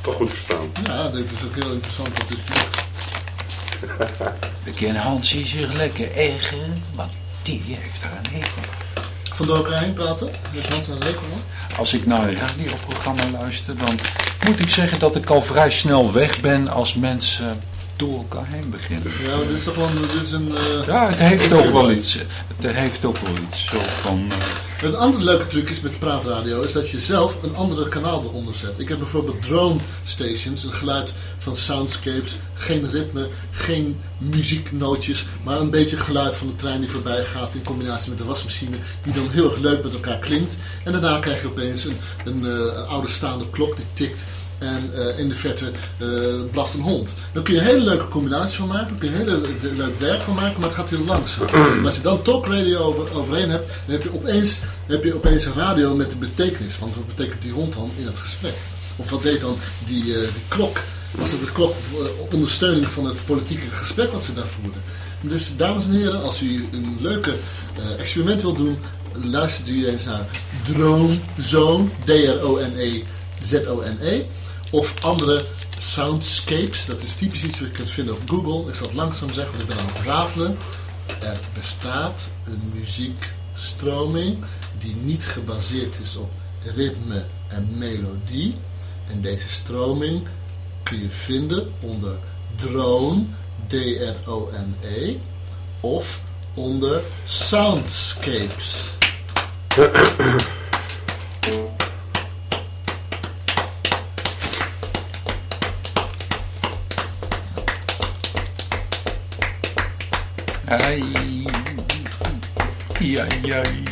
Toch goed verstaan. Ja, dit is ook heel interessant wat dit doet. *laughs* We kennen Hansie zich lekker ergeren, want die heeft daar een hekel. Van door elkaar heen praten. Met Hans en hoor. Als ik naar een radioprogramma luister, dan moet ik zeggen dat ik al vrij snel weg ben als mensen door elkaar heen beginnen. Ja, dit is toch gewoon... Dit is een... eh, Ja, het heeft ook wel iets. Het heeft ook wel iets zo van... eh, Een andere leuke truc is met praatradio is dat je zelf een andere kanaal eronder zet. Ik heb bijvoorbeeld drone stations, een geluid van soundscapes, geen ritme, geen muzieknootjes, maar een beetje geluid van de trein die voorbij gaat in combinatie met de wasmachine, die dan heel erg leuk met elkaar klinkt. En daarna krijg je opeens een, een, eh, een oude staande klok die tikt. En eh, in de verte eh, blaft een hond. Dan kun je een hele leuke combinatie van maken. Dan kun je heel le- leuk werk van maken, maar het gaat heel langzaam. maar als je dan talkradio over, overheen hebt, dan heb je, opeens, heb je opeens een radio met een betekenis. Want wat betekent die hond dan in het gesprek? Of wat deed dan die, die klok? Was het de klok ondersteuning van het politieke gesprek wat ze daar voerden? Dus dames en heren, als u een leuke experiment wilt doen, luistert u eens naar Droomzone, D-R-O-N-E-Z-O-N-E. Of andere soundscapes, dat is typisch iets wat je kunt vinden op Google. Ik zal het langzaam zeggen, want ik ben aan het ratelen. Er bestaat een muziekstroming die niet gebaseerd is op ritme en melodie. En deze stroming kun je vinden onder drone, D-R-O-N-E, of onder soundscapes. *clears throat* ai, ai.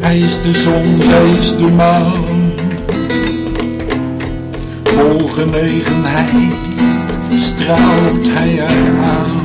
Hij is de zon, zij is de maan. Vol genegenheid straalt hij haar aan.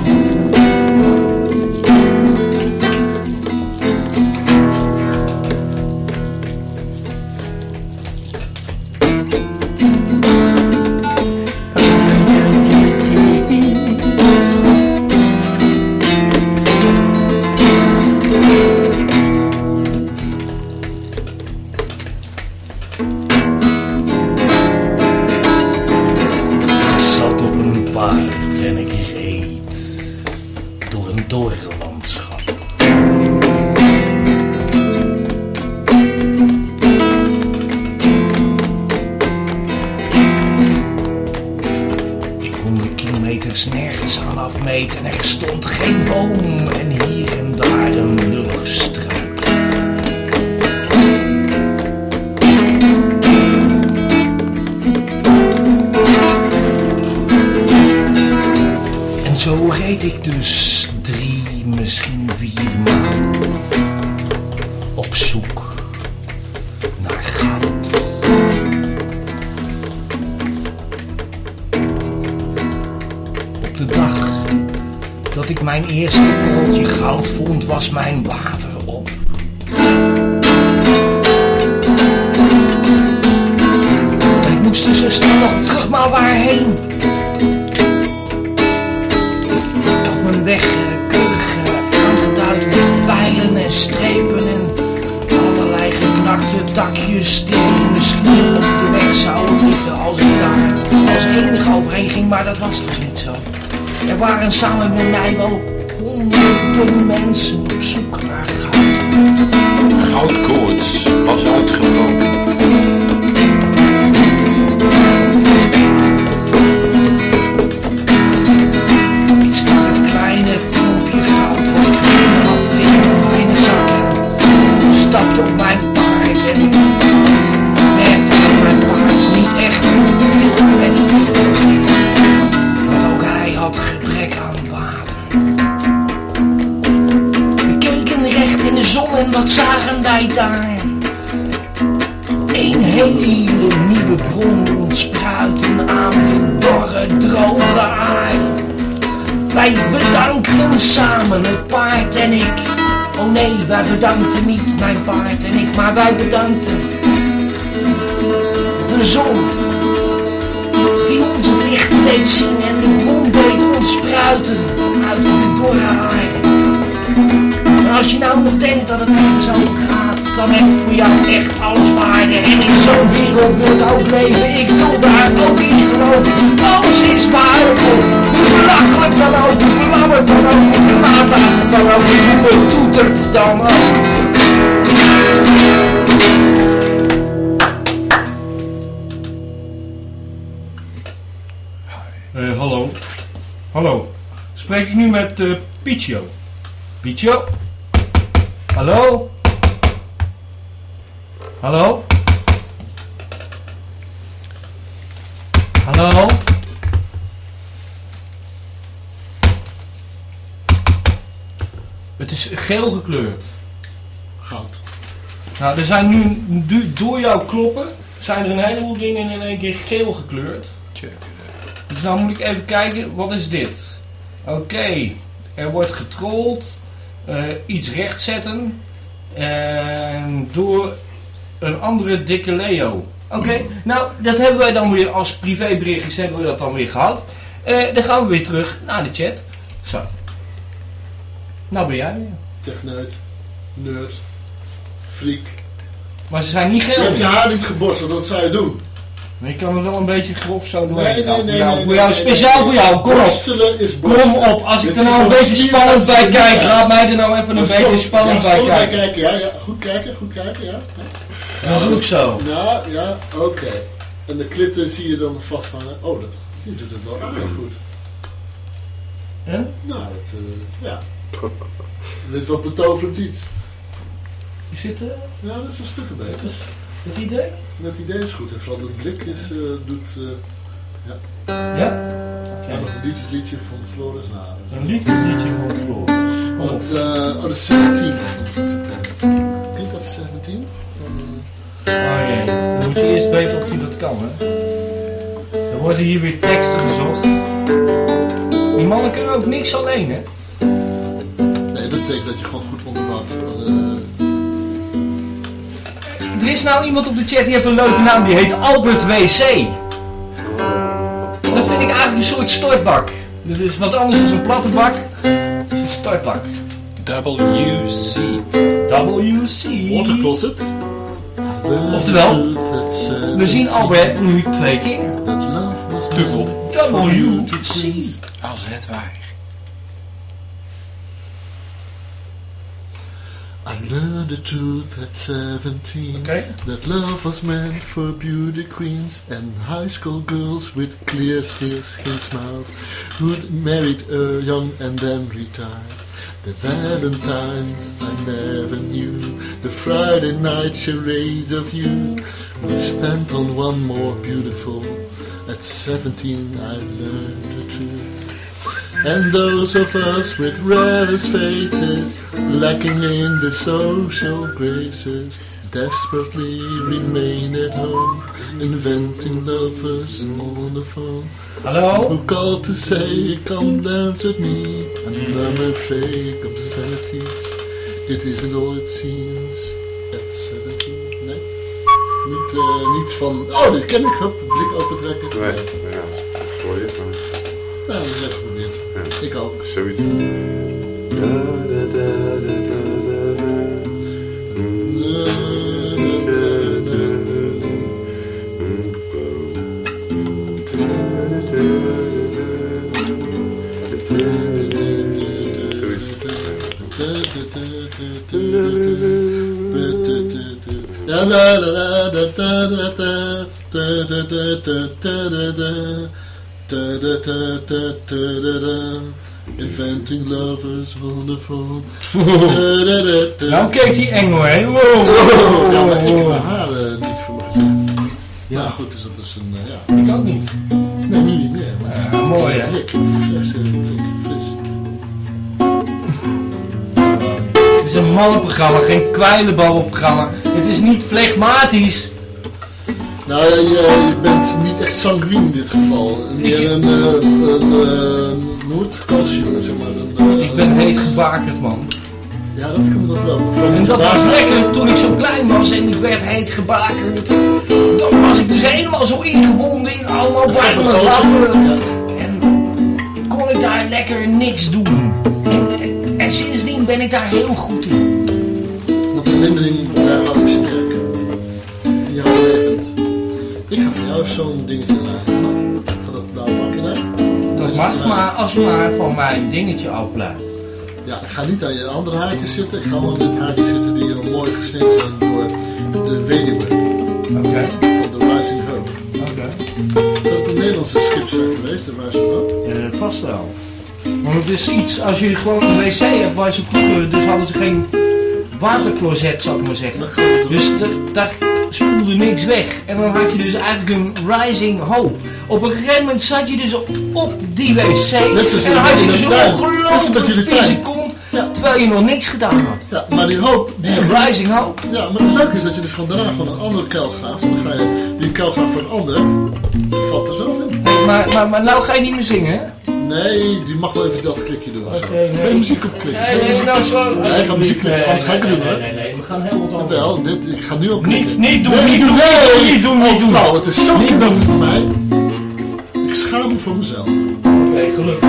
Reed ik dus drie, misschien vier maanden op zoek naar goud. Op de dag dat ik mijn eerste korreltje goud vond, was mijn water op. En ik moest dus zo nog terug, maar waarheen? Weg aangeduid met pijlen en strepen en allerlei geknakte takjes die misschien op de weg zouden liggen als ik daar als enige overheen ging, maar dat was dus niet zo. Er waren samen met mij wel honderden mensen op zoek naar goud. Goudkoorts daar? Een hele nieuwe bron ontspruiten aan de dorre, droge aarde. Wij bedankten samen, het paard en ik. Oh nee, wij bedankten niet, mijn paard en ik, maar wij bedankten de zon. Die ons het licht deed zien en de bron deed ontspruiten uit de dorre aarde. Maar als je nou nog denkt dat het ergens gaat, dan heb voor jou echt alles waarde. En in zo'n wereld wil ik ook leven, ik wil daar ook in geloven. Alles is maar voor hoe dan ook, hoe belabberd dan ook, hoe laat dan ook, hoe betoeterd dan ook. Eh, hallo. Hallo. Spreek ik nu met eh Pietjo? Pietjo? Hallo? Hallo? Hallo? Het is geel gekleurd. Goud. Nou, er zijn nu, door jouw kloppen zijn er een heleboel dingen in één keer geel gekleurd. Check Dus nou moet ik even kijken, wat is dit? Oké, er wordt getrold, uh, iets rechtzetten. En door een andere dikke Leo. Oké, nou dat hebben wij dan weer als privéberichtjes hebben we dat dan weer gehad. Eh, dan gaan we weer terug naar de chat. Zo. Nou ben jij weer. Techneut. Nerd. Freak. Maar ze zijn niet Je geel. hebt je haar niet geborsteld, dat zou je doen. Maar je kan het wel een beetje grof zo doen. Nee, nee, nee. voor jou, nee, voor jou nee, speciaal nee. voor jou, kom op. Borstelen is borstelen. Kom op, als ik er nou een wel beetje spannend bij je kijk, laat mij er nou even een beetje wel- spannend ja, bij kijken. Ja, ja, goed kijken, goed kijken, ja. Dat doe ik zo. Ja, ja, oké. En de klitten zie je dan vasthangen. Oh, dat, die doet het wel ook heel goed. En? Nou, dat, eh, ja. *laughs* Dit is wat betoverend iets. Is dit eh, Ja, dat is een stukje beter. Het idee? Het idee is goed. En vooral de blik is, eh, doet... eh Ja? ja, Oké. nog een liefdesliedje van Floris. Dat is- Een liefdesliedje van Floris. Want, eh, oh, de 17 van september. Klinkt dat 17? Oh jee, dan moet je eerst weten of hij dat kan, hè. Er worden hier weer teksten gezocht. Die mannen kunnen ook niks alleen, hè. Nee, dat betekent dat je gewoon goed onderbouwd. Er is nou iemand op de chat die heeft een leuke naam, die heet Albert WC. Dat vind ik eigenlijk een soort stortbak. Dit is wat anders dan een platte bak. Het is een stortbak. WC. WC. Water closet. Oftewel, We zien Albert nu twee keer. Dubbel. WC. Als het waar. I learned the truth at 17. Oké. That love was meant for beauty queens and high school girls with clear skin smiles who married uh, young and then retired. The Valentines I never knew, the Friday night charades of you we spent on one more beautiful. At 17 I learned the truth. And those of us with rarest faces, lacking in the social graces, desperately remain at home, inventing lovers on the phone. Hallo? Who called to say, come dance with me, and murmur fake obscenities. It isn't all it seems 17. Nee, niet, eh, niet van, oh dit ken ik, hup, blik opentrekken. Nee, Nee. ja, voor je. maar- Nou, dat heb ik geprobeerd. Ja. Ik ook. Zoiets. Zoiets. Inventing love is wonderful. *laughs* nou kijkt die engel, hè? Wow. wow. Ja, maar ik heb haar haren niet voor me gezien. Ja, nou, goed, dus dat is een... Uh, ja, ik ook niet. Nee, nu niet meer. Maar het ah, mooi, hè? Blik, fris, blik, fris. Het is een mannenprogramma, geen kwijlenballenprogramma. Het is niet flegmatisch. Nou, je, je bent niet echt sanguine in dit geval. Meer een, eh, een, eh, calcium, zeg maar. Een, eh, Ik ben heet gebakerd, man. Ja, dat kan nog wel. met En dat was lekker toen ik zo klein was en ik werd heet gebakerd. Dan was ik dus helemaal zo ingebonden in allemaal warme waffen. Ja. En kon ik daar lekker niks doen. En, en, en sindsdien ben ik daar heel goed in. De herinnering blijft wel sterk. In. Ik ga voor jou zo'n dingetje dragen. Van dat blauwe bakje daar. Dat mag maar als je maar van mijn dingetje afblijft. Ja, ik ga niet aan je andere haartjes zitten. Ik ga gewoon aan dit haartje zitten die al mooi gesneden zijn door de weduwe Oké, van de Rising Hope. oké. Dat het een Nederlandse schip zijn geweest, de Rising Hope. Eh, vast wel. Want het is iets, als je gewoon een wc hebt waar ze vroeger, dus hadden ze geen watercloset, zou ik maar zeggen. Dus da- daar spoelde niks weg. En dan had je dus eigenlijk een rising hope. Op een gegeven moment zat je dus op die wc. En dan had je dus een tuin. Net als met ongelooflijk jullie vieze kont. Ja. Terwijl je nog niks gedaan had. Ja, maar die hoop, die, En Rising Hope. ja, maar het leuke is dat je dus gewoon daarna gewoon een andere kuil graaft. En dan ga je die kuil graven voor een ander, valt er zelf in. Maar, maar, maar nou ga je niet meer zingen, hè? Nee, die mag wel even dat klikje doen of zo. Oké, nee. Geen muziek opklikken. Nee, nee, nou zo. Nee, ik ga muziek klikken, anders ga ik het doen, nee, hoor. nee, nee, we gaan heel wat over. Wel, dit, ik ga nu op klikken. Niet, niet doen, Nee, niet doen, nee. niet doen, niet Oh, doen. vrouw, het is zo Niet kinderlijk voor mij. Ik schaam me voor mezelf. Oké, gelukkig.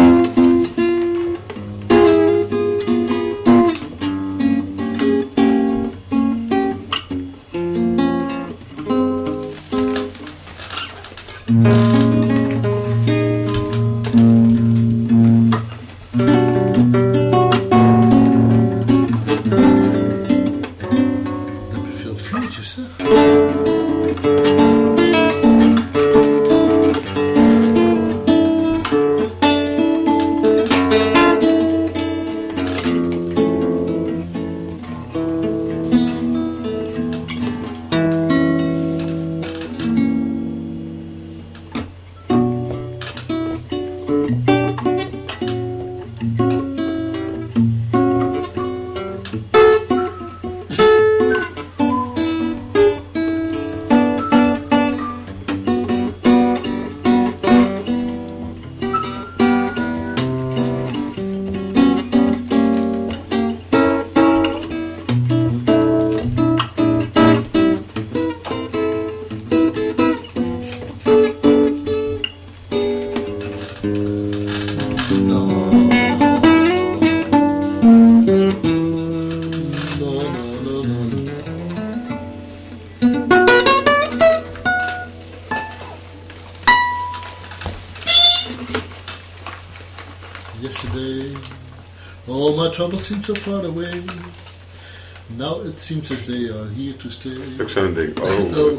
All my troubles seem so far away. Now it seems as they are here to stay. Ook zo'n ding. Oh. Oh.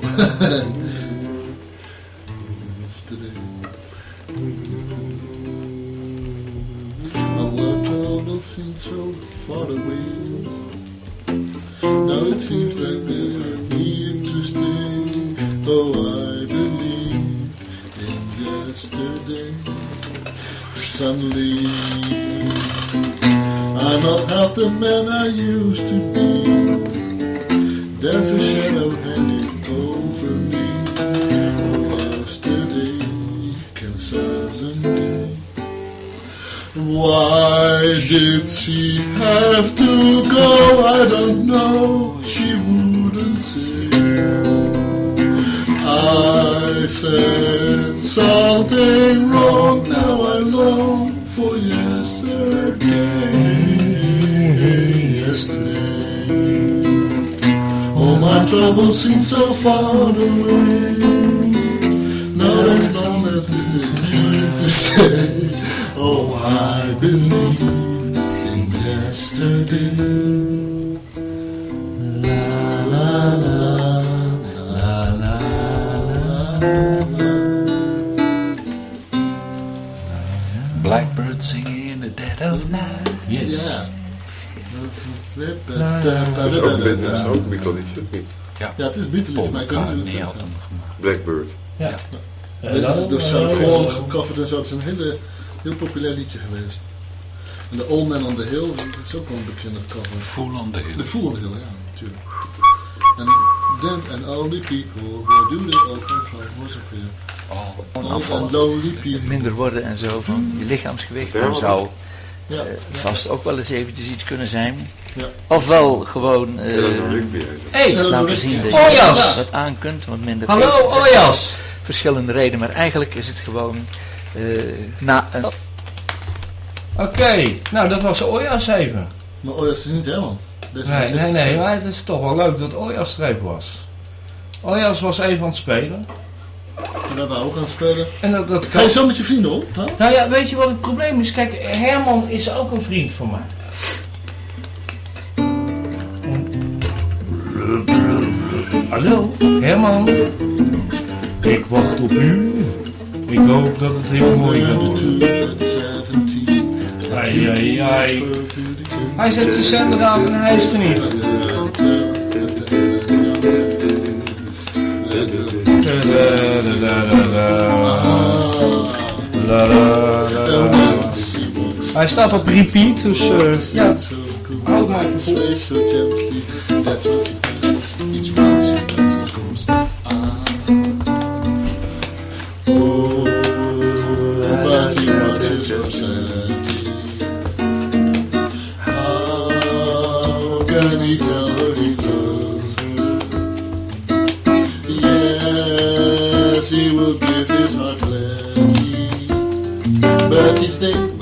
Dat is ook een bit- dat is ook een Beatle-liedje. Ja, het is Beatles, Paul maar ik weet niet hoe McCartney het. Blackbird. Ja. Dit is door Sam Vaughan gecoverd en zo. Het is een hele, heel populair liedje geweest. En The Old Man on the Hill, dat is ook wel een bekende cover. Full on the De hill. Fool on the Hill, ja, natuurlijk. En Then and Only People, where do they overflow? Hoe is het ook weer? Oh, Old and Lonely People. minder worden en zo van je lichaamsgewicht. Ja, zou Ja, eh, vast ook wel eens eventjes iets kunnen zijn. ja. Ofwel gewoon eh, het. Hey, laten zien ja. dat je Ojas. dat aan kunt. Want minder hallo Ojas. verschillende redenen. Maar eigenlijk is het gewoon eh, na een Oké, nou dat was Ojas even. Maar oh ja, het is niet helemaal. Nee, dit nee, nee, maar het is toch wel leuk dat Ojas er even was. Ojas was even aan het spelen. En dat we ook aan het spelen. En dat, dat Ga kan... je zo met je vrienden om? Nou? Nou ja, weet je wat het probleem is? Kijk, Herman is ook een vriend van mij. Hallo, Herman. Ik wacht op u. Ik hoop dat het heel mooi gaat worden. Ai, ai, ai. Hij zet zijn zender aan en hij is er niet. Hij staat op repeat, dus uh, ja. Houd maar even Oh, Turkey State.